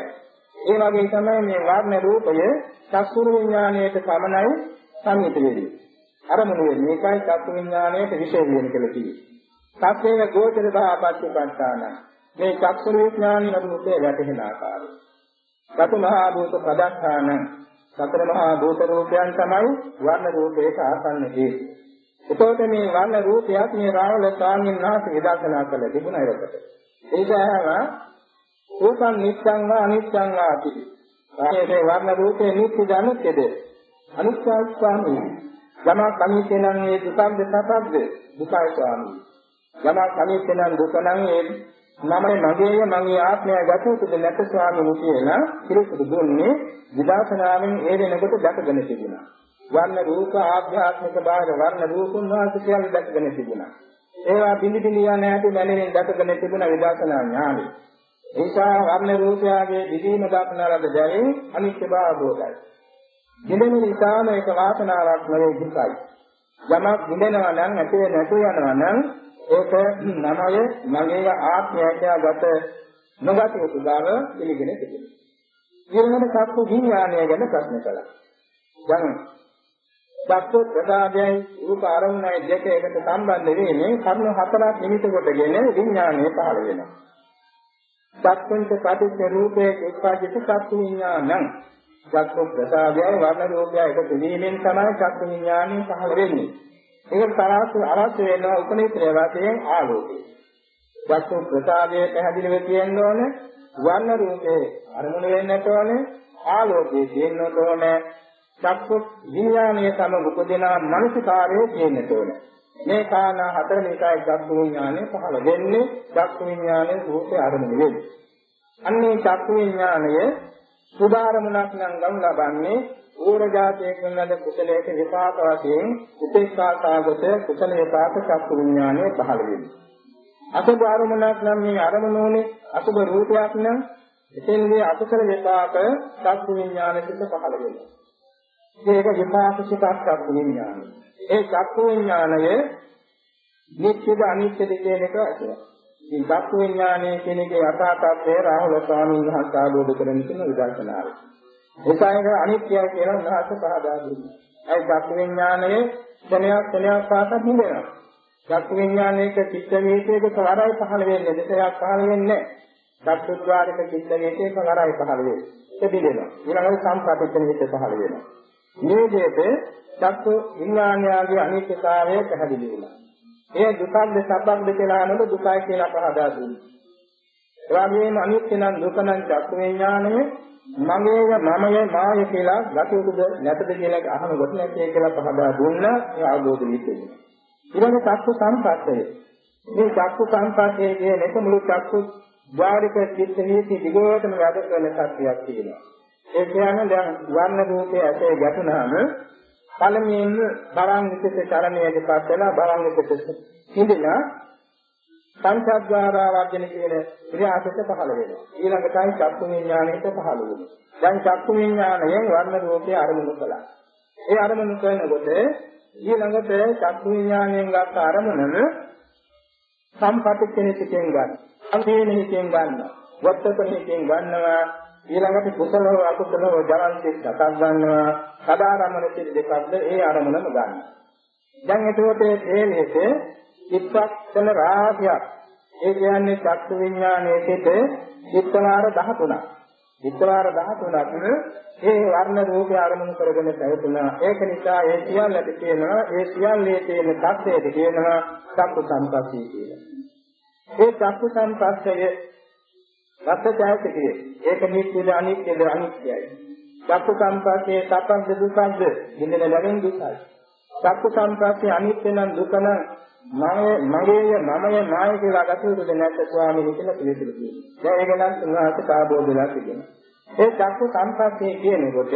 ඒ වගේ තමයි මේ වර්ණ රූපය චක්කු විඥාණයට පමණයි සංහිත වෙන්නේ. අරමුණු වෙන්නේ මේකයි චක්කු විඥාණයට විශේෂ වෙන කියලා කියන්නේ. සත්‍යයේ ගෝචර භාපත්‍යපත්තාන මේ චක්කු විඥානි නමුතේ වැටෙන ආකාරය. සතු මහා භූත පදස්ථාන සතර මහා භූත රූපයන් තමයි වර්ණ රූපයට ආසන්න හේතු. එතකොට මේ වර්ණ රූපයත් මේ රාහුල ස්වාමීන් වහන්සේ විදර්ශනා කළ තිබුණා ඒකට. ඒකම රූපං නිච්ඡං වා අනිච්ඡං වාති. මේ වර්ණ රූපේ නිත්‍යද අනිත්‍යද? අනිත්‍යයි ස්වාමී. යමක් අනිත්‍ය නම් ඒ දුකක්ද සත්‍යද? දුකයි ස්වාමී. යමක් අනිත්‍ය නම් දුක නම් ඒ මමයි මගේය මගේ ආත්මය ගතුතුද නැත ස්වාමීනි කියලා පිළිතුරු දුන්නේ විදර්ශනාවෙන් ඒ වෙනකොට දැකගෙන තිබුණා. වර්ණ රූප ආධ්‍යාත්මික බාහිර වර්ණ රූපුන් වහන්සේ කියලා දැකගෙන තිබුණා. ඒවා බිඳි බිඳි යන හැටි මැනෙමින් දැකගෙන තිබුණ විදර්ශනා ඥානෙ. ඒසා වර්ණ රූපයගේ දිවීම දක්නාලද දැරින් අනිත්‍ය භාවෝදයි. බිඳෙන නිසා මේක වාසනාවක් නෙවෙයි දුකයි. යමක් බිඳෙනවා නම් ඇති නැතු යනවා නම් ඒක නමය මගේ ආත්මයට ගත නොගත යුතු බව පිළිගෙන තිබෙනවා. ඊළඟට සත්තු විඥානය ගැන ප්‍රශ්න කළා. දැන් සත්තු ප්‍රසාදයයි රූප ආරම්භණයි දෙක එකට සම්බන්ධ වෙන්නේ කර්ණ හතරක් නිමිත කොටගෙන විඥානය පහළ වෙනවා. සත්තුන්ට පටිච්ච රූපයේ එක්පාදිත සත්තු විඥානං සත්තු ප්‍රසාදයයි වර්ණ රූපයයි එකතු වීමෙන් තමයි සත්තු විඥානය පහළ වෙන්නේ. ඒක තරහට අවශ්‍ය වෙන උපනිෂ්ඨය වශයෙන් ආලෝකය. වස්තු ප්‍රසාදයේ පැහැදිලිව තියෙන්න ඕන වර්ණ රූපේ අරමුණු වෙන්නට ඕන ආලෝකයේ තියෙන්න ඕන චක්කු විඥානයේ සමග උපදින මනසිකාරයේ තියෙන්න ඕන. මේ කාරණා හතර නිසායි චක්කු විඥානය පහළ වෙන්නේ චක්කු විඥානයේ රූපේ අරමුණු වෙන්නේ. අන්නේ චක්කු විඥානය සුභාරමුණක් නම් ගම් ලබන්නේ ඌරජාතයේ කරන කුසලයක විපාක වශයෙන් උපේක්ෂා සාගත කුසල විපාක චක්කු විඥානය පහළ වෙනවා. අසුභ අරමුණක් නම් මේ අරමුණෝනේ අසුභ රූපයක් නම් එතෙන්දී අකුසල විපාක චක්කු විඥානෙට පහළ වෙනවා. ඒක විපාක සිතක් චක්කු විඥානය. ඒ චක්කු විඥානය නිත්‍යද අනිත්‍යද කියන එක අසුභ. මේ චක්කු විඥානය කියන එකේ යථා තත්ත්වය රාහුල ස්වාමීන් වහන්සේ ආબોධ කරගෙන තියෙන විදර්ශනාවයි. ඒකයික අනිත්‍යයි කියලා උන්වහන්සේ පහදා දුන්නා. ඒ චක්ක විඥානයේ ක්ෂණයක් ක්ෂණයක් පාසා හිඳෙනවා. චක්කු විඥානයක චිත්ත වේතයක සවරයි පහළ වෙන්නේ දෙකක් පහළ වෙන්නේ චක්කුද්්වාරක චිත්ත වේතයක සවරයි පහළ වෙන්නේ එදිනෙනවා ඊළඟට සම්ප්‍රාප්තන හිත පහළ වෙනවා මේ දෙයට චක්කු විඥානයගේ අනිත්‍යතාවය පැහැදිලි වෙනවා ඒ දුකක්ද සබ්බක්ද කියලා අහනකොට දුකයි කියලා පහදා දුන්නා ඒ වගේම අනිත්‍ය නම් දුක නම් චක්කු විඥානය මගේය මමය මාය කියලා ගතියුද නැතද කියලා අහනකොට නැtei කියලා පහදා දුන්නා ඒ අවබෝධ විදිහට. ඊළඟ චක්කු සංපස්සය. මේ චක්කු සංපස්සයේ කියන්නේ මුළු චක්කු ධාරික චිත්ත වීති දිගටම වැඩ කරන සත්‍යයක් තියෙනවා. ඒ කියන්නේ දැන් වර්ණ රූපයේ ඇසේ ගැටුණාම පළමුවෙන් බරං විසිත චරණයකපත් වෙලා බරං විසිත හිඳිනා සංසද්්වාරා වර්ජන කියන ක්‍රියාසක පහළ වෙනවා. ඊළඟටයි චක්කු විඥාණයට පහළ වෙනවා. දැන් චක්කු විඥාණයෙන් වර්ණ රූපේ අරමුණු කළා. ඒ අරමුණු කරනකොට ඊළඟට චක්කු විඥාණයෙන් ගත්ත අරමුණම සම්පටිච්ඡේනිතෙන් ගන්න. අන්තේනිතෙන් ගන්න. වත්තකෙනිතෙන් ගන්නවා. ඊළඟට කුසලව අකුසලව ජරන්තික් සකස් ගන්නවා. සදාරමණ සිල් දෙකක්ද ඒ අරමුණම ගන්න. දැන් එතකොට මේ මේකේ චිත්තක්ෂණ රාශියක්. ඒ කියන්නේ චක්කු විඥානයේ සිට චිත්තවාර 13ක්. චිත්තවාර 13ක් ඒ වර්ණ රූපය අරමුණු කරගෙන පැවතුණා. ඒක නිසා ඒ සියල්ලට කියනවා ඒ සියල්ලේ තියෙන தත්ත්වයට කියනවා චක්කු සංපස්සී කියලා. ඒ චක්කු සංපස්සය රසජාතකයේ ඒක නිත්‍යද අනිත්‍යද අනිත්‍යයි. චක්කු සංපස්සේ සප්පද්ද දුක්ඛද්ද ඉන්දින ලැබෙන දුකයි. චක්කු සංපස්සේ අනිත්‍ය නම් දුක නම් මම මගේය මමය මාය කියලා ගතුරුද නැත්te ස්වාමීනි කියලා පිළිතුරු කියනවා. දැන් ඒක නම් උන්වහන්සේ ආબોධ වෙලා තිබෙනවා. ඒ චක්කු සංපස්සේ කියනකොට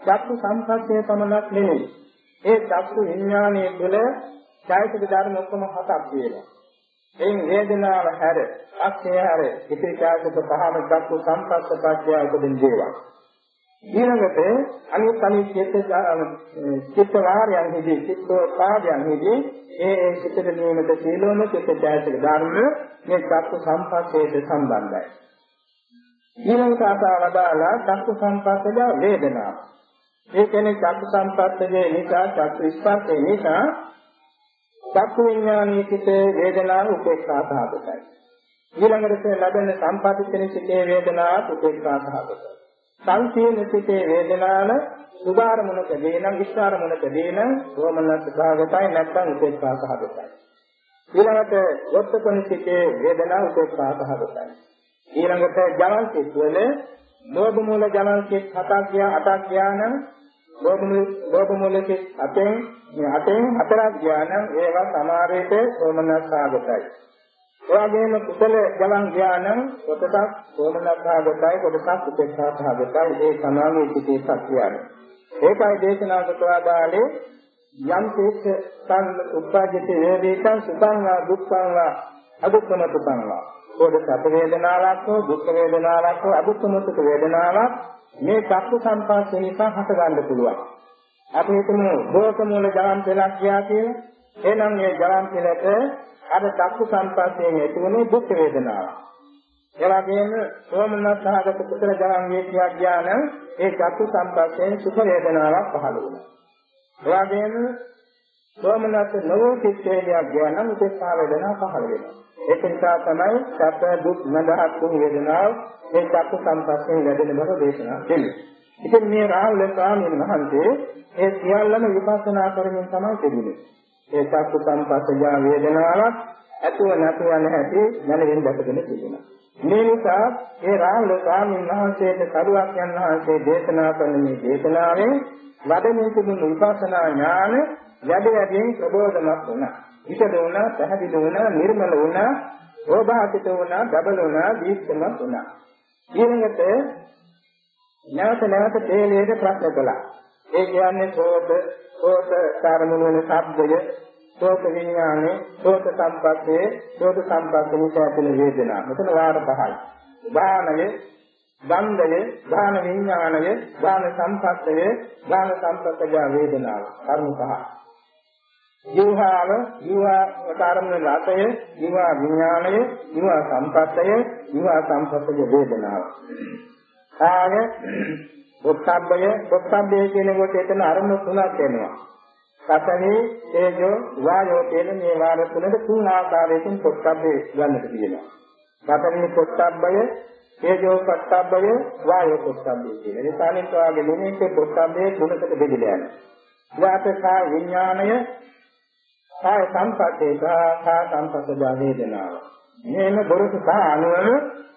චක්කු සංපස්සේ පමණක් නෙමෙයි. ඒ චක්කු විඥානයේ තුළ චෛතසික ධර්ම ඔක්කොම හතක් තියෙනවා. එයින් වේදනාව හැර, අක්ෂය හැර, ඉතිරි චෛතසික පහම චක්කු සංපස්ස පත්‍ය උපදින දේවල්. ඊළඟට අනිත් අනිත් චිත්ත චිත්ත වාරයන්හිදී චිත්තෝපාදයන්හිදී ඒ ඒ චිත්තට නියමිත සීලෝම චිත්තජාතක ධර්ම මේ චක්ක සම්පස්සේට සම්බන්ධයි. ඊළඟට ආසවදාලා චක්ක සම්පස්සද වේදනාව. ඒ කියන්නේ චක්ක සම්පස්සයේ නිසා චක්ක ස්පර්ශේ නිසා චක්ක විඥානයේ සිටේ වේදනාව උපේක්ෂා සහගතයි. ඊළඟට ලැබෙන සම්පදිතන සිටේ වේදනාව උපේක්ෂා සහගතයි. සංකීර්ණ සිටේ වේදනාන සුභාරමුණක දේනම් විස්තරමුණක දේනම් සෝමනස් භාගතයි නැත්නම් උපේක්ෂා සහගතයි. ඊළඟට වොත්තකොණ සිටේ වේදනා උපේක්ෂා සහගතයි. ඊළඟට ජලං සිත්වල ලෝභ මූල ජලං සිත් හතක් ගියා අටක් ගියා නම් ලෝභ මූල ලෝභ මූල සිත් අතෙන් අතෙන් හතරක් ගියා නම් ඒවා සමාරේට සෝමනස් සහගතයි. එවාගෙම කුසල ගලන් ඥානං කොටසක් සෝමනස්භාගතයි කොටසක් උපේක්ෂාභාගතයි ඒ සමාගයේ සිටේ සත්‍යයයි. ඒකයි දේශනා කරවාදාලේ යම් තේක සං උපජ්ජති වේදිතං සුඛං වා දුක්ඛං වා අදුක්ඛම සුඛං වා කොඩ සැප වේදනාවක් හෝ දුක් වේදනාවක් හෝ අදුක්ඛම සුඛ වේදනාවක් මේ චක්කු සංපස්ස නිසා හට ගන්න පුළුවන්. අපි හිතමු භෝග මූල ජලම් පෙලක් ගියා කියලා. එහෙනම් මේ ජලම් පෙලට අර චක්කු සංපස්සයෙන් ඇතිවන දුක් වේදනාව. ඒ වගේම සෝමනස්සහගත කුසල ජනං වේක්‍යා ඥාන ඒ චක්කු සංපස්සයෙන් සුඛ වේදනාවක් පහළ වෙනවා. ඒ වගේම සෝමනස්ස නවෝ චිත්තේලිය ඥාන උපේක්ෂා වේදනාව පහළ වෙනවා. ඒක නිසා තමයි සැප දුක් නදහත් වූ වේදනාව ඒ චක්කු සංපස්සයෙන් වැඩෙන බව දේශනා දෙන්නේ. ඉතින් මේ රාහුල ස්වාමීන් වහන්සේ ඒ සියල්ලම විපස්සනා කරමින් තමයි තිබුණේ. ඒ චක්කු සංපස්සජා වේදනාවක් ඇතුව නැතුව යන හැටි මනරින් දැකගෙන තිබෙනවා. මේ නිසා ඒ රාහුල ස්වාමීන් වහන්සේට කරුවක් යන වහන්සේ දේශනා කරන මේ දේශනාවෙන් වඩමින් තිබුණු විපස්සනා ඥාන වැඩි වැඩියෙන් ප්‍රබෝධමත් වුණා. විෂද වුණා, පැහැදිලි වුණා, නිර්මල වුණා, ඕභාසිත වුණා, ඩබල වුණා, දීප්තමත් වුණා. ඊළඟට නැවත නැවත තේලේට ප්‍රශ්න කළා. ඒ කියන්නේ සෝත සෝත කාරණු වෙන ශබ්දය සෝත විඥානේ සෝත සම්පස්සේ සෝත සම්පස්සේ නිසා ඇතිවන වේදනා මෙතන වාර පහයි ධානය ගන්ධය ධාන විඥානය ධාන සම්පස්සය ධාන සම්පස්සජ වේදනාව කර්ම පහ ජීවහාව ජීවා කාරණන රසය ජීවා විඥානය ජීවා සම්පස්සය ජීවා සම්පස්සජ වේදනාව කාය පොක්ඛබ්බය පොක්ඛබ්බය කියන කොට එතන අරමුණු තුනක් එනවා. පඨවි තේජෝ වායෝ කියන මේ වාර තුනට තුන් ආකාරයකින් පොට්ටබ්බේ ගන්නට තියෙනවා. පඨවි පොට්ටබ්බය, තේජෝ පොට්ටබ්බය, වායෝ පොට්ටබ්බය කියන. ඒ සානිත් වාගේ නිමේක පොට්ටබ්බේ තුනකට බෙදලා යනවා. වාතකා විඥාණය කාය සංපත්තේ කාය සංපත්තජා වේදනාව. මේන දොරටු පහ අනුවම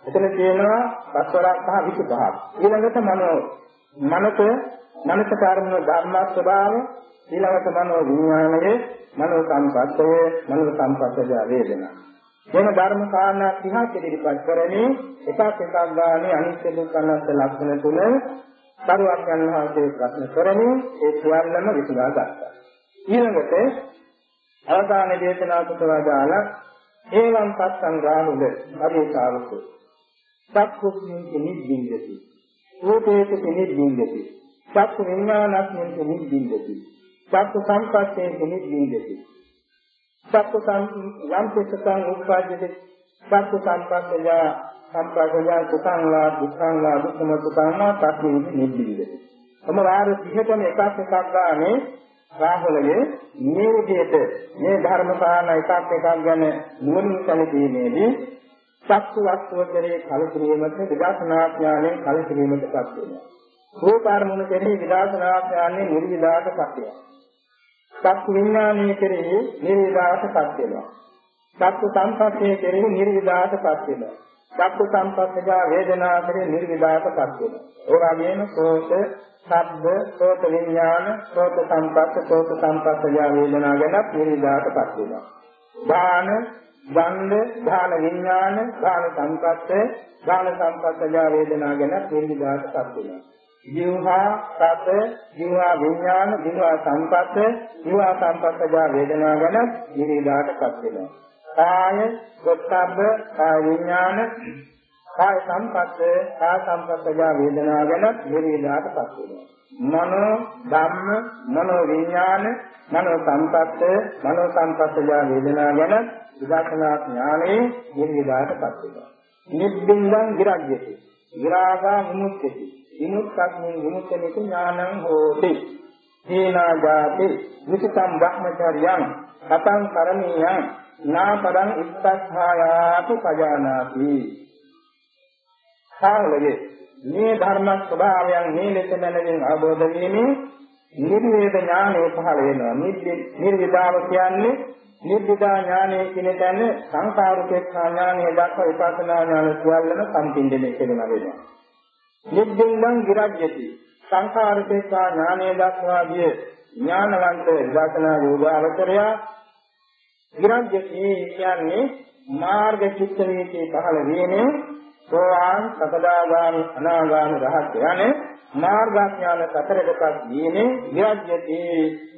එතන තියෙනවා පස්වරක් පහ 25ක්. ඊළඟට මනෝ මනස මනස කාර්මන ධර්ම ස්වභාව ඊළඟට මනෝ විඥානයේ මනෝ සංපත්තයේ මනෝ සංපත්තජ වේදනා. වෙන ධර්ම කාරණා 30ක් ඉදිරිපත් කරන්නේ එකක් එකක් ගානේ අනිත්‍ය දුක්ඛ අනාත්ම ලක්ෂණ තුන කරුවක් යනවාසේ ප්‍රශ්න කරමින් ඒ සියල්ලම විසඳා ගත්තා. ඊළඟට අවසාන දේශනා කුසවදාලා ඒවං පස්සං රාහුල අරියතාවක චක්කුස්මින් නිබ්බින්දති රූපේත නිබ්බින්දති චක්කු විඥානස්මින් නිබ්බින්දති චක්කු සංපස්සේ නිබ්බින්දති චක්කු සං යම් පිටකං උපාදිත චක්කු සංපස්සය සංපස්සය කුසං වා දුක්ඛං වා දුක්ඛම සුඛං වා තස්මින් නිබ්බින්දති තම වාර 30ටම එකක් එකක් ගානේ රාහුලයේ මේ විදිහට මේ ධර්ම පාන එකක් එකක් ගැන නුවණින් සැලකීමේදී සත්‍ය වස්තුව කෙරේ කලකිරීමට විදර්ශනා ඥාණයෙන් කලකිරීමටපත් වෙනවා. රූපාරමුණ කෙරෙහි විදර්ශනා ඥාණයෙන් නිර්විදාටපත් වෙනවා. සත්‍ය විඥානයේ කෙරෙහි නිර්විදාටපත් වෙනවා. සත්‍ය සංපස්සේ කෙරෙහි නිර්විදාටපත් වෙනවා. සත්‍ය සංපස්සජා වේදනා කෙරෙහි නිර්විදාටපත් වෙනවා. ඒ වගේම සෝත ශබ්ද, සෝත විඥාන, සෝත සංපස්ස, සෝත සංපස්සය වේදනා ගැන පිළිදාටපත් වෙනවා. ඥාන, ගන්ධ, ඥාන විඥාන, ඥාන සංපස්ස, ඥාන සංපස්සය වේදනා ගැන පිළිදාටපත් වෙනවා. ජීවහා සත, ජීවහා විඥාන, ජීවහා සංපස්ස, ජීවහා සංපස්සය වේදනා ගැන පිළිදාටපත් වෙනවා. කාය, ගොත්තබ්බ, කාය විඥාන, කාය සංපස්ස කාය සංපස්සජ වේදනා ගැන නිරේදාටපත් වෙනවා. මනෝ ධම්ම මනෝ විඥාන මනෝ සංපස්ස මනෝ සංපස්සජ වේදනා ගැන විදර්ශනා ඥානයේ නිරේදාටපත් වෙනවා. නිබ්බින්දං විරජ්‍යති. විරාගා විමුක්තිති. විමුක්තඥ විමුක්තනික ඥානං හෝති. හේනා ජාති විසිතම් බ්‍රහ්මචර්යං. කතං කරණීයං. නාපරං ඉත්තස්හායාති පජානාති කාලයේ මේ ධර්ම ස්වභාවයන් මේ ලෙස මැනවින් අවබෝධ වීමෙන් නිර්වේද ඥානය පහළ වෙනවා. නිර්විදාව කියන්නේ නිර්විදා ඥානය කියන තැන සංකාරුපේක්ෂා ඥානය දක්වා විපස්සනා ඥාන සියල්ලම සම්පින්දනය කෙරෙනවා වෙනවා. නිබ්බින්දං විරජ්‍යති සංකාරුපේක්ෂා ඥානය දක්වා ගිය ඥානවන්ත විදර්ශනා යෝගාවචරය විරජ්‍යති කියන්නේ මාර්ග චිත්ත වේකේ පහළ වීමෙන් සෝවාන් සකදාගාමි අනාගාමි රහත් යන්නේ මාර්ගඥාන සතරකටත් දීනේ විරජ්‍යති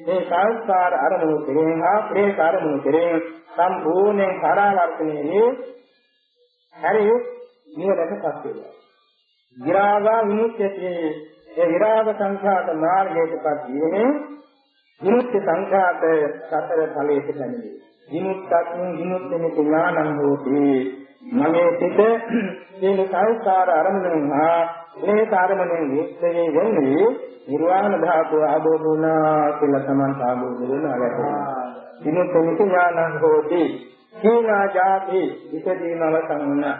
මේ සංස්කාර අරමුණු කෙරෙහි හා ප්‍රේත අරමුණු කෙරෙහි සම්පූර්ණයෙන් පරාවර්තනයේ හරි නිවනටපත් වෙනවා. විරාගා විමුක්තිය ඒ විරාග සංඛාත මාර්ගයටපත් වීමේ විමුක්ති සංඛාත සතර ඵලයට පැමිණේ. විමුක්තත්ම විමුක්තිනික ඥානං හෝති මගේ සිත සීල සංස්කාර අරමුණෙන් හා මේ කාර්මණයෙන් විශ්ලේෂණය වෙන්නේ නිර්වාණ ධාතුව ආબોධ වුණා කියලා තමයි ආબોධ වෙනවා ගැටේ. විමුක්තිනික ඥානං හෝති සීනා ජාති විසදීම අවසන් වුණා.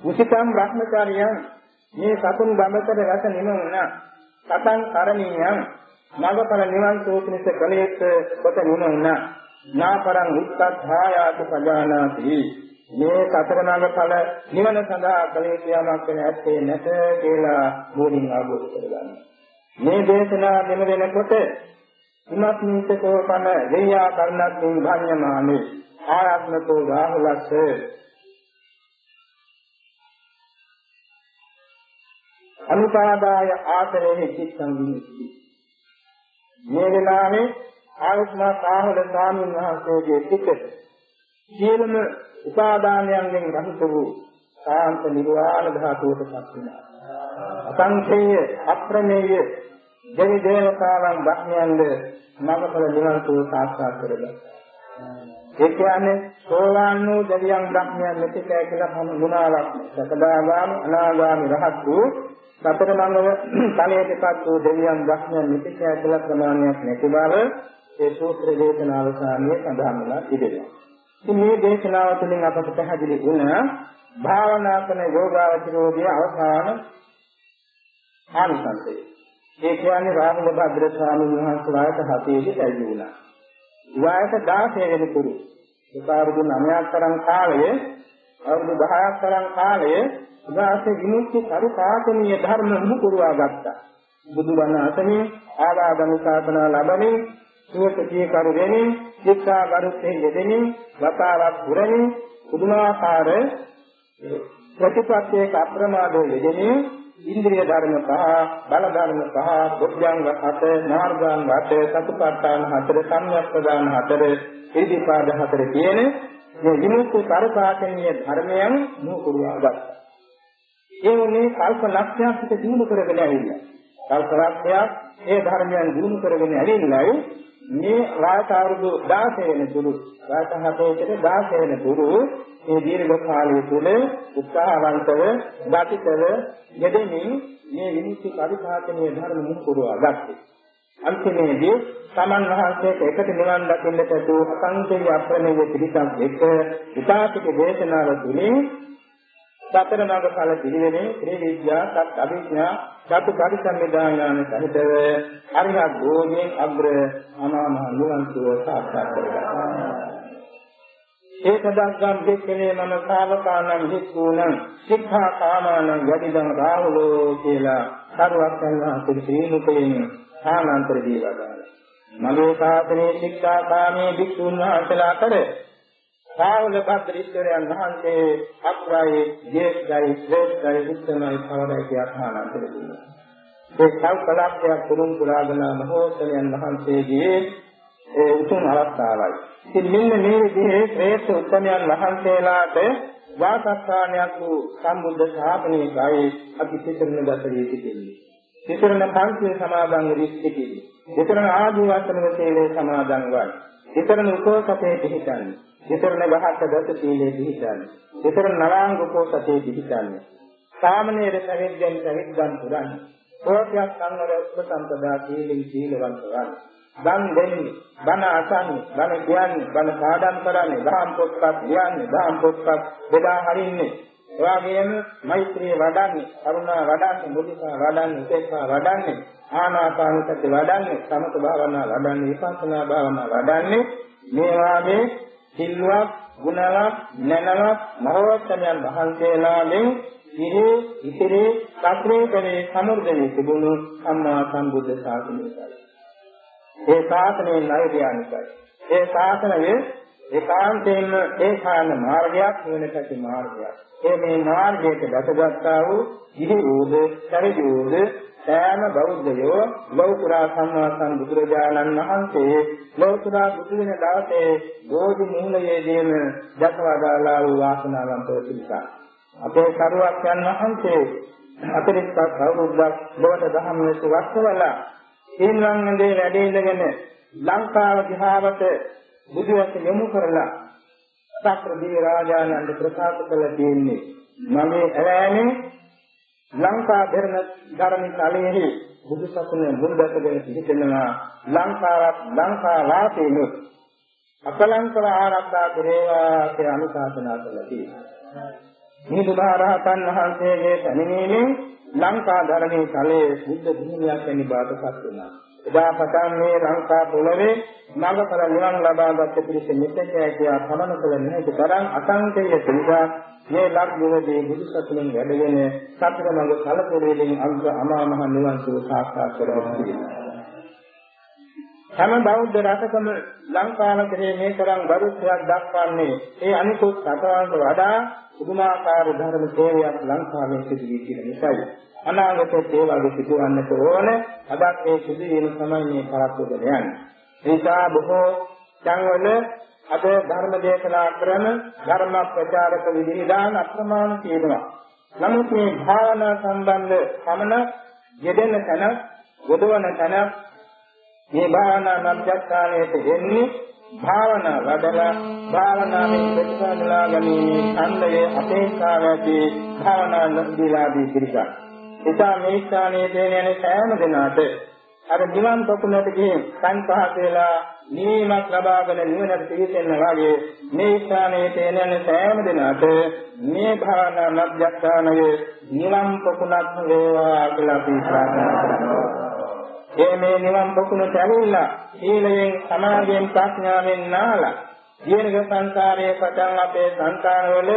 උචිතම් බ්‍රහ්මචාරියං මේ සතුන් බඹතර රස නිමුණා. සතං කරණීයං මඟඵල නිවන් සෝපනිස කලේත් කොට නිමුණා. නාපරං උත්තත්ථායාති පජානාති. මේ සතර නාග ඵල නිවන සඳහා කලේ ක්‍රියාවක් වෙන ඇත්තේ නැත කියලා බෝධින් ආબોධ කරගන්න. මේ දේශනා දෙම වෙනකොට ඉමත්නිතකෝ පන වේයා කර්ණත්මින් භාඤ්‍යමානේ ආයත්මකෝ රාහුලස්ස අනුපාදාය ආතරේ චිත්තං විමුක්ති. මේ වෙලාවේ ආයත්මා සාහල ස්වාමීන් වහන්සේගේ පිටට සියලුම උපාදානයන්ගෙන් රහිත වූ සාන්ත නිර්වාණ ධාතුවටපත් වෙනවා. අසංඛේය අප්‍රමේය දෙවි දේවතාවන් බ්‍රහ්මයන්ද මඟඵල නිවන් සුව සාක්ෂාත් කරගත්තා. ඒ කියන්නේ සෝවාන් වූ දෙවියන් බ්‍රහ්මයන් මෙතෙක් කියලා හමුුණාවක් සකදාගාමි අනාගාමි රහත් වූ සතර මංගල ඵලයටපත් වූ දෙවියන් ධර්මයන් නිතිශය කියලා ප්‍රමාණයක් නැති බව ඒ සූත්‍ර දේශනාවසානයේ සඳහන් වෙලා තිබෙනවා. ඉතින් මේ දේශනාව තුළින් අපට පැහැදිලි වුණා භාවනා කරන යෝගාවචරෝගේ අවසාන ආනිසංසය. ඒ කියන්නේ රාහුල භද්‍ර ස්වාමීන් වහන්සේලාට හතේදී ලැබි වුණා. වයස 16 වෙනතුරු ඒකාරුදු 9ක් තරම් කාලයේ අවුරුදු 10ක් තරම් කාලයේ උදාසේ විමුක්ති පරිපාලනීය ධර්ම මුකුරුවා ගත්තා. බුදුබණ අසමින් ආවාදන ශාසනා ලැබමින් සුවකතිය කරු වෙමින් ශික්ෂා ගරුත්වයෙන් යෙදෙමින් වතාවක් පුරමින් පුදුමාකාර ප්‍රතිපත්තියක අප්‍රමාදෝ යෙදෙමින් ඉන්ද්‍රිය ධර්ම පහ බල ධර්ම පහ බුද්ධංග හත මාර්ගාංග හත සතුපට්ඨාන හතර සම්‍යක් ප්‍රදාන හතර ඉරිදිපාද හතර කියන මේ විමුක්ති පරිපාලනීය ධර්මයන් නුකුරුවා ගත්තා. ඒ වුණේ කල්ප ලක්ෂයක් පිට දිනු කරගෙන ඇවිල්ලා. කල්ප ලක්ෂයක් ඒ ධර්මයන් දිනු කරගෙන ඇවිල්ලායි මේ වාස අවුරුදු 16 වෙන තුරු වාස 7කට 16 වෙන තුරු මේ දීර්ඝ කාලය තුල උත්සාහවන්තව ගතිතව යෙදෙමින් මේ විනිශ්චය පරිපාලනීය ධර්ම මුහුකුරවා ගත්තේ. අන්තිමේදී සමන් වහන්සේට එකට නිවන් දකින්නට දෝ අසංකේය අප්‍රමේය පිළිසක් එක්ක උපාසික දේශනාව තුළින් සතර මඟ ඵල පිළිවෙලේ ත්‍රිවිද්‍යා සත් අභිඥා සතු පරිසම්මදායන සහිතව අරිහත් භෝධියෙන් අග්‍ර අනාම නිවන් සුව සාක්ෂාත් කරගන්නවා. ඒ සදග්ගම් දෙක්කේ මම ශාවකානම් හික්ඛූනම් සික්ඛා කාමානම් යදිදං රාහුලෝ කියලා කරුවක් යනවා පිළිපීනුකයෙන් ආනන්තර දීවදාන. මලෝ සාසනේ සික්ඛා කාමේ භික්ෂුන් වහන්සේලා අතර සාවල භද්‍රීශ්වරයන් වහන්සේ අග්‍රයි, ජේෂ්ඨයි, ශ්‍රේෂ්ඨයි, උත්තමයි පවරයි කියලා අනන්තර දුන්නා. ඒ සංකල්පයක් පුරුම් පුරාගෙන මහෝත්තමයන් වහන්සේගේ ඒ උතුම් අවස්ථාවයි. ඉතින් මෙන්න මේ විදිහේ ශ්‍රේෂ්ඨ උත්තමයන් වහන්සේලාට වාසස්ථානයක් වූ සම්බුද්ධ ශාසනයයි අපි සිතන දතරේ සිටින්නේ. සිතන පන්සිල් සමාදන් වෙ සිටින්නේ. සිතන ආදී වචන සීලේ සමාදන් වයි. සිතන උපෝසතේ පිහිටන්නේ. විතරණ ගහක දස සීලේ පිහිටන්නේ. විතරණ නවාංග උපෝසතේ පිහිටන්නේ. සාමනීර සවිද්යෙන් සවිද්ගන් පුරන්නේ. සෝත්‍යක් සංවර උපසම්පදා සීලෙන් සීලවන්ත වන්නේ. දන් දෙන්නේ, බණ අසන්නේ, බණ කියන්නේ, බණ පාඩම් කරන්නේ, දහම් පොත්පත් ලියන්නේ, දහම් පොත්පත් බෙදා හරින්නේ. එවාගෙම මෛත්‍රිය වඩන්නේ, කරුණා වඩන්නේ, මුදිතා වඩන්නේ, උපේක්ෂා වඩන්නේ, ආනාපාන සති වඩන්නේ, සමත භාවනා වඩන්නේ, විපස්සනා භාවනා වඩන්නේ. මේ වාගේ සිල්වත්, ගුණවත්, නැනවත් මහවත්තමයන් වහන්සේලාගෙන් ඉහි ඉතිරි සත්‍රීකරේ සමුර්ධනේ තිබුණු සම්මා සම්බුද්ධ ශාසනයයි. ඒ ශාසනයේ නෛර්යානිකයි. ඒ ශාසනයේ ඒකාන්තයෙන්ම ඒකාන මාර්ගයක් වෙනකති මාර්ගයක්. ඒ මේ මාර්ගයට දැකගත්තා වූ ඉහි වූද, පරිදි වූද සෑම බෞද්ධයෝ ලෞතුරා සම්මා සම්බුදුරජාණන් වහන්සේ ලෞතුරා බුදු වෙන දවසේ බෝධි මූලයේදීම දක්වදාලා වූ වාසනාවන්ත පිළිසක්. අපේ කරුවක් යන වහන්සේ අතිරික්ත අවුරුද්දක් බවට දහම් වෙස් වස්වල සීලංගදේ වැඩ ඉඳගෙන ලංකාව දිහාවට බුදුවස යොමු කරලා සක්‍ර දිවි රාජානන්ද ප්‍රකාශ කළ දෙන්නේ මගේ ඇවෑමේ ලංකා ධර්ම ධර්ම කාලයේ බුදු සසුන මුල් දැකගෙන සිටිනවා ලංකාවක් ලංකා වාසීනුත් අපලංකව ආරක්ෂා කරේවා කියලා අනුශාසනා කළා තියෙනවා. මේ බුදුරහතන් වහන්සේගේ පැමිණීමෙන් ලංකා ධර්මයේ ඵලයේ බුද්ධ භූමියක් වෙන බාටපත් වුණා. එදා පටන් මේ ලංකා පොළවේ මඟඵල නිවන් ලබාගත් පිරිස මෙතෙක් කියා සමන කළ නැහැ තරම් අසංකේය පිළිසා මේ ලක්භූමේ බුදු සසුනෙන් වැඩගෙන සතර මඟ කලපොරේලින් අංග අමා මහ නිවන් සුව සාක්ෂාත් කරගන්න හැම බෞද්ධ රටකම ලංකාවේ මේ තරම් බරුත්වයක් දක්වන්නේ ඒ අනිකුත් රටවල්ට වඩා පුදුමාකාර ධර්ම සේවයක් ලංකාවේ සිදු වී තියෙන නිසායි. අනාගතයේ ඒ වගේ සිදුවන්නට ඕන. අදත් මේ සිදු වීම තමයි මේ කරක්කගෙන යන්නේ. ඒසා බොහෝ සංවල අද ධර්ම දේශනා කරන ධර්ම ප්‍රචාරක විදිහදාන අප්‍රමාණ තියෙනවා. නමුත් මේ භාවනා සම්බන්ධ සමන යෙදෙන තැන, යොදවන තැන මේ භාවනා මධ්‍යස්ථානයේ එන්නේ භාවනා වඩලා භාවනාවෙන් ප්‍රතිඵල ගැනීම ඡන්දයේ අපේක්ෂාව ඇති භාවනා නොදීලාදී පිළිගන්න. නිසා මේ ස්ථානයේ දෙන යන සෑම දිනකට අර නිවන් පොකුණට ගිහින් සංඝාත වෙලා නිවීමක් ලබාගෙන නිවනට පිවිසෙන්න වගේ මේ ස්ථානයේ තේනන සෑම දිනකට මේ භාවනා මධ්‍යස්ථානයේ නිවන් පොකුණක් වේවා කියලා අපි ප්‍රාර්ථනා කරනවා. ඒ මේ නිවන් පොකුණට ඇවිල්ලා සීලයෙන් සමාධියෙන් ප්‍රඥාවෙන් නාලා දීර්ඝ සංසාරයේ පටන් අපේ සංකාරවල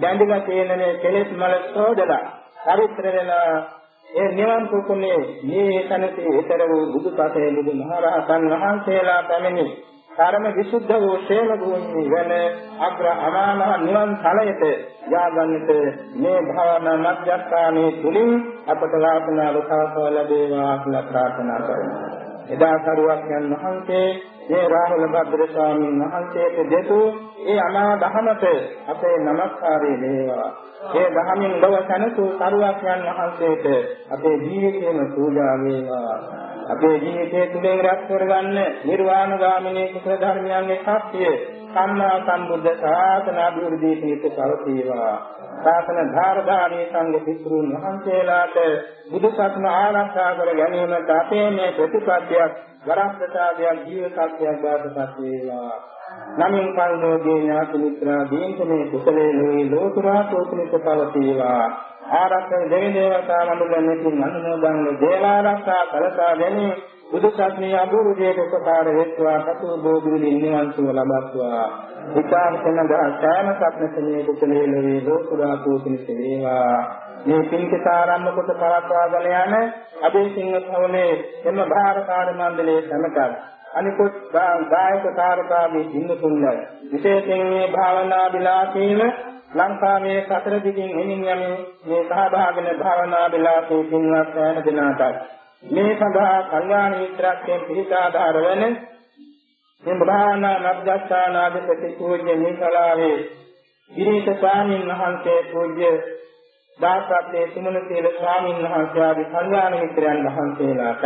බැඳිලා තියෙන මේ කෙලෙස් මල සෝදලා පරිත්‍ර වෙලා ඒ නිවන් පුකුණේ මේ තනසේ ඊතර වූ බුදුපසේ බුදුමහරහතන් වහන්සේලා පැමිණි ධර්ම විසුද්ධ වූ ශේල භූමි වෙන අග්‍ර අමාමහ නිවන් ඵලයට යාගන්නට මේ භාවනා මධ්‍යස්ථානයේ තුලින් අපට වාසනාව සාසව ලැබේවා කියලා ප්‍රාර්ථනා කරනවා. එදා සරුවක් යන වහන්සේ මේ රාහුල භද්‍ර ස්වාමීන් වහන්සේට දෙතු ඒ අමා දහමට අපේ নমස්කාරය වේවා. ඒ දහමින් ලොව සැනසූ සරුවක් යන වහන්සේට අපේ ජීවිතේම පූජා වේවා. අපේ ජීවිතයේ තුලින් රැස් කරගන්න නිර්වාණ ගාමිනී කුසල ධර්මයන්ගේ ශක්තිය සම්මා සම්බුද්ධ ශාසන අභිවෘද්ධිය පිණිස පවතිවා. ශාසන ධාරදානී සංඝ පිටුරුන් වහන්සේලාට බුදු සසුන ආරක්ෂා කර ගැනීමට අපේ මේ ප්‍රතිපත්තියක් වරප්‍රසාදයක් ජීව සත්‍යයක් බාටපත් වේවා. නමින් කල්නෝගේ ඥාති මිත්‍රා දීන්ත මේ කුසලේ ලෝයි ලෝතුරා තෝතුනිත පවතිවා. ආරක්ෂක දෙවි දේවතා මනුලෙන්නකින් අනුමෝදන් දේවාරක්ෂා කලසා ගැනීම බුදු සසුනේ අභිවෘද්ධියට උපකාර වෙත්වා සතු බෝධි නිවන් සුව ලබත්වා විචාරකන සෑම සත්නසමේ කුසලේ ලෝයි ලෝතුරා තෝතුනිත වේවා. මේ පින්කස ආරම්භ කොට පවත්වාගෙන යන අබේසිංහ භවනේ එම භාරකාර මණ්ඩලයේ සමකල් අනිකුත් ගායක කාරකාගේ දින්නතුන්ල විශේෂයෙන් මේ භාවනා විලාසීම ලංකාවේ සතර දිගින් එමින් යමින් මේ සහභාගී භාවනා විලාසී පින්වත් සෑම දිනාටත් මේ සඳහා කල්යාණ මිත්‍රත්වයෙන් පිහිටාදාර වන මේ භාවනා මධ්‍යස්ථානාධිපති පූජ්‍ය නිකලාවේ ගිරීශ ස්වාමීන් වහන්සේ පූජ්‍ය දාසත්යේ සුමන සීල ස්වාමීන් වහන්සේ ආදී කල්යාණ මිත්‍රයන් වහන්සේලාට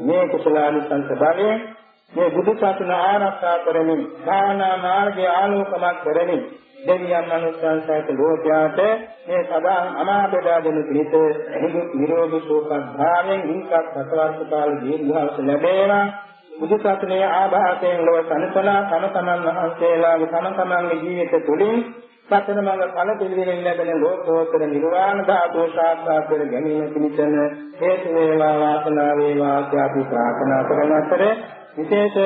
මේ කුසලානිසංස බලයෙන් මේ බුදු සසුන ආරක්ෂා කරමින් භාවනා මාර්ගය ආලෝකමත් කරමින් දෙවියන් මනුස්සයන් සහිත ලෝකයාට මේ සදා අමාබෙදා දෙනු පිණිස නිදුක් නිරෝගී සුවපත් භාවයෙන් ඉන්සත් සතවර්ෂ කාල දීර්ඝාස ලැබේවා. බුදු සසුනේ ආභාසයෙන් ලොව සනසලා තම තමන් වහන්සේලාගේ තම තමන්ගේ ජීවිත තුළින් සතර මඟ ඵල පිළිවෙලින් ලැබෙන ලෝකෝත්තර නිර්වාණ ධාතුව සාක්ෂාත් කර ගැනීම පිණිසම හේතු වේවා වාසනාව වේවා අපි ප්‍රාර්ථනා කරන අතර විශේෂ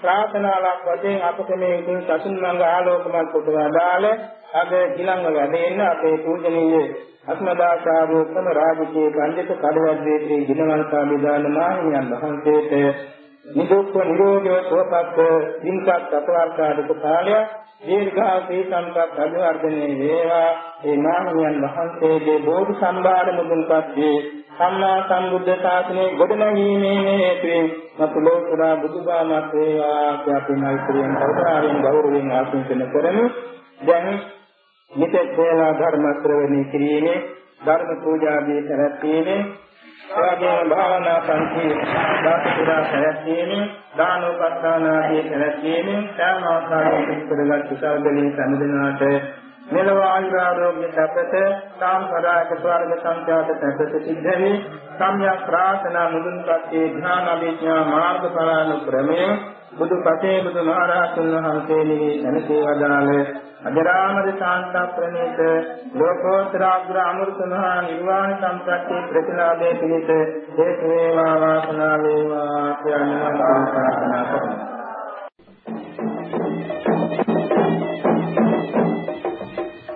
ප්‍රාර්ථනාවක් වශයෙන් අපට මේ ඉතින් සසුන් මඟ ආලෝකමත් කොට වදාළ අද ඊළඟ වැඩේන අපේ පූජනීය අත්මදාචාර්යෝත්තම රාජකීය පඬිතු කඩවැද්දේ ශ්‍රී දිනවන්තා විදාන මහිමියන් වහන්සේට නිදුක්ව නිරෝගීව සුවපත් දිනකත් අතවර්ෂාදික කාලයක් දීර්ඝාසී සම්පත් අභිවර්ධනයේ වේවා. ඒ නාමයන් වහන්සේගේ බෝධි සම්භාර මුදුන්පත් වේ. සම්මා සම්බුද්ධ ශාසනයේ ගොඩනැගීමේ හේතුවෙන් මතුලෝතුරා බුදුබාමත් වේවා අපි මෛත්‍රියෙන් කවදාරින් ගෞරවයෙන් ආශිර්වාද කරමු. දැන් මෙතෙක් වේලා ධර්ම ශ්‍රවණය කිරීමේ ධර්ම පූජාදී කරත්ීමේ එවැගේම භාවනා සංකී දාස පුරා පැවැත්වීමෙන් දානෝපස්ථාන ආදී පැවැත්වීමෙන් සෑම ආකාරයකින් කරගත් කුසලදලේ සම්දෙනාට මෙලොව ආයුරාෝග්‍ය සැපත සාම්පදායක ස්වර්ග සංඛ්‍යාත සැපත සිද්ධ වේ. සම්‍යක් ප්‍රාර්ථනා මුදුන්පත්ේ ධ්‍යාන අභිඥා මාර්ගඵලාන ක්‍රමයෙන් බුදු පසේ බුදු මහරහතුන් වහන්සේ නිවි සනසේ වදාළ අජරාමර ශාන්ත ප්‍රණීත ලෝකෝත්තර අග්‍ර අමෘත මහා නිර්වාණ සම්ප්‍රත්‍ය ප්‍රතිලාභයේ පිණිස හේතු වේවා වාසනාව වේවා. කියන ප්‍රාර්ථනා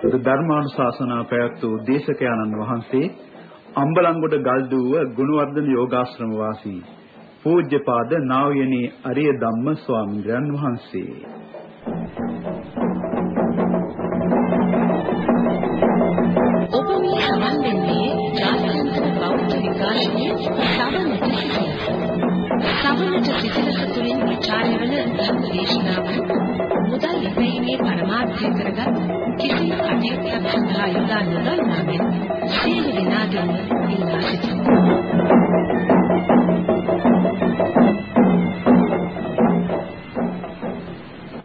ධර්මානුශාසනා පැවැත් වූ දේශකයන්න් වහන්සේ අම්බලන්ගොඩ ගල්දුව ගුණවර්ධන යෝගාශ්‍රම වාසී පූජ්‍යපාද නා වූ යනි අරිය ධම්ම ස්වාමීන් වහන්සේ විකාශනයේ සමනට සිටින. සමනට සිටින තුළින් විචාරය වන ධර්ම දේශනාවන් මුදල් ධර්මයේ පරමාර්ථය කරගත් කිසිම කටයුත්තක් සඳහා යොදා නොගන්නා මෙන් සියලු දෙනාටම ඉල්ලා සිටිනවා.